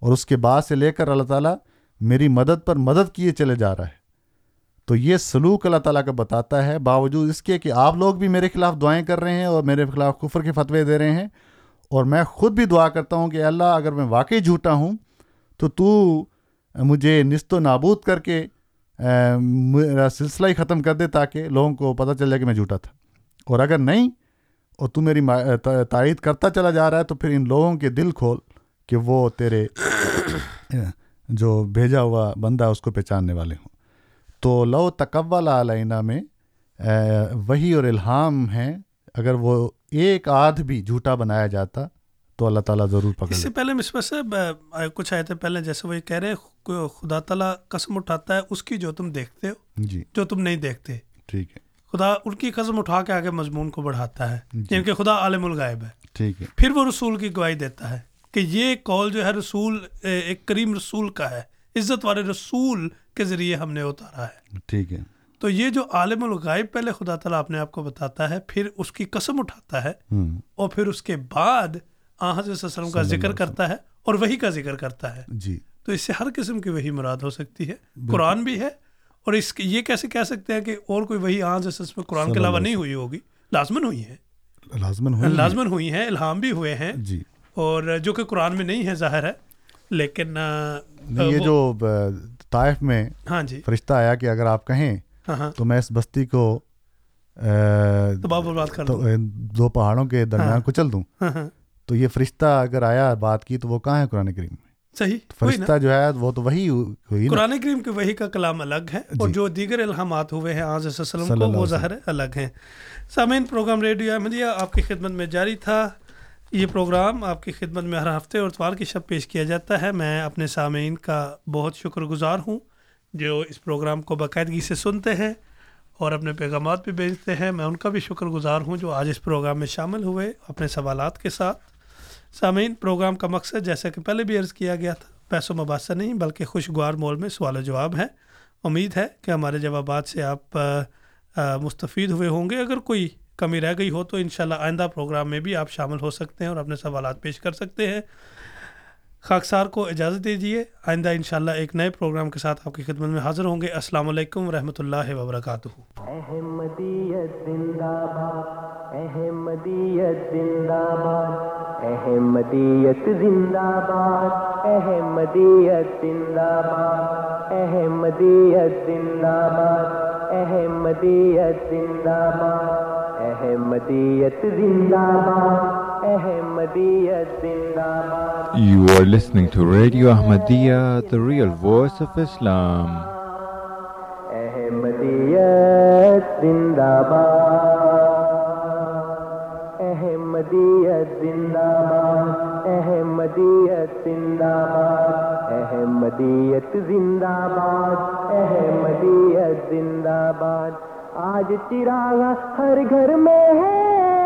اور اس کے بعد سے لے کر اللہ تعالیٰ میری مدد پر مدد کیے چلے جا رہا ہے۔ تو یہ سلوک اللہ تعالیٰ کا بتاتا ہے، باوجود اس کے کہ آپ لوگ بھی میرے خلاف دعائیں کر رہے ہیں اور میرے خلاف کفر کے فتوے دے رہے ہیں۔ اور میں خود بھی دعا کرتا ہوں کہ اللہ، اگر میں واقعی جھوٹا ہوں، تو تو مجھے نست و نابود کر کے میرا سلسلہ ہی ختم کر دے تاکہ لوگوں کو پتہ چل جائے کہ میں جھوٹا تھا۔ اور اگر نہیں، اور تو میری تائید کرتا چلا جا رہا ہے، تو پھر ان لوگوں کے دل کھول کہ وہ تیرے جو بھیجا ہوا بندہ اس کو پہچاننے والے ہوں۔ تو لو تقول علینہ میں وہی اور الہام ہیں اگر وہ ایک آدھ بھی جھوٹا بنایا جاتا تو اللہ تعالیٰ ضرور پکڑ اس سے پہلے مصباح صاحب کچھ آئے تھے پہلے جیسے وہ یہ کہہ رہے خدا تعالیٰ قسم اٹھاتا ہے اس کی جو تم دیکھتے ہو جی۔ جو تم نہیں دیکھتے۔ ٹھیک ہے۔ خدا ان کی قسم اٹھا کے آگے مضمون کو بڑھاتا ہے۔ جن کے خدا عالم الغائب ہے۔ ٹھیک ہے۔ پھر وہ رسول کی گواہی دیتا ہے کہ یہ کال جو ہے رسول ایک کریم رسول کا ہے عزت والے رسول کے ذریعے ہم نے اتارا ہے۔ ٹھیک ہے۔ تو یہ جو عالم الغائب پہلے خدا تعالیٰ اپنے آپ کو بتاتا ہے پھر اس کی قسم اٹھاتا ہے اور پھر اس کے بعد حضرت وسلم کا ذکر کرتا ہے اور وہی کا ذکر کرتا ہے۔ جی۔ تو اس سے ہر قسم کی وہی مراد ہو سکتی ہے۔ قرآن بھی ہے اور اس یہ کیسے کہہ سکتے ہیں کہ اور کوئی وہی آ حضرت میں قرآن کے علاوہ نہیں ہوئی ہوگی؟ لازمن ہوئی ہے لازمن ہوئی لازمن ہوئی ہیں الہام بھی ہوئے ہیں۔ جی۔ اور جو کہ قرآن میں نہیں ہے ظاہر ہے۔ لیکن یہ جو طائف میں ہاں جی۔ فرشتہ آیا کہ اگر آپ کہیں تو میں اس بستی کو دو پہاڑوں کے درمیان کچل دوں۔ تو یہ فرشتہ اگر آیا بات کی تو وہ کہاں ہے قرآن کریم میں؟ صحیح فرشتہ جو ہے وہ تو وہی ہوئی قرآن کریم کے وہی کا کلام الگ ہے اور جو دیگر الہامات ہوئے ہیں آج وسلم کو وہ ظاہر الگ ہیں۔ سامعین پروگرام ریڈیو احمدیہ آپ کی خدمت میں جاری تھا۔ یہ پروگرام آپ کی خدمت میں ہر ہفتے اور اتوار کی شب پیش کیا جاتا ہے۔ میں اپنے سامعین کا بہت شکر گزار ہوں۔ جو اس پروگرام کو باقاعدگی سے سنتے ہیں اور اپنے پیغامات بھی بھیجتے ہیں، میں ان کا بھی شکر گزار ہوں جو آج اس پروگرام میں شامل ہوئے اپنے سوالات کے ساتھ۔ سامعین، پروگرام کا مقصد جیسا کہ پہلے بھی عرض کیا گیا تھا، پیسوں مباحثہ نہیں، بلکہ خوشگوار مول میں سوال و جواب ہے امید ہے کہ ہمارے جوابات سے آپ مستفید ہوئے ہوں گے۔ اگر کوئی کمی رہ گئی ہو تو انشاءاللہ آئندہ پروگرام میں بھی آپ شامل ہو سکتے ہیں اور اپنے سوالات پیش کر سکتے ہیں۔ خاکسار کو اجازت دیجیے آئندہ انشاءاللہ ایک نئے پروگرام کے ساتھ آپ کی خدمت میں حاضر ہوں گے۔ السلام علیکم ورحمۃ اللہ وبرکاتہ۔ احمدیت زندہ باد احمدیت زندہ باد احمدیت زندہ باد احمدیت زندہ باد احمدیت زندہ باد احمدیت زندہ باد احمدیت زندہ باد You are listening to Radio Ahmadiyya, the real voice of Islam. احمدیت زندہ باد احمدیت زندہ باد احمدیت زندہ باد احمدیت زندہ باد احمدیت زندہ باد آج چراغ ہر گھر میں ہے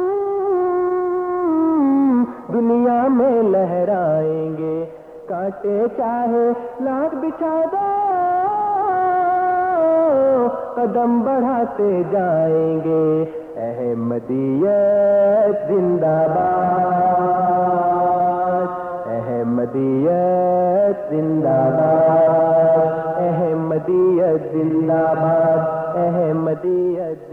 دنیا میں لہرائیں گے۔ کاٹے چاہے لاکھ بچھا دو، قدم بڑھاتے جائیں گے۔ احمدیت زندہ باد، احمدیت زندہ باد، احمدیت زندہ باد، احمدیت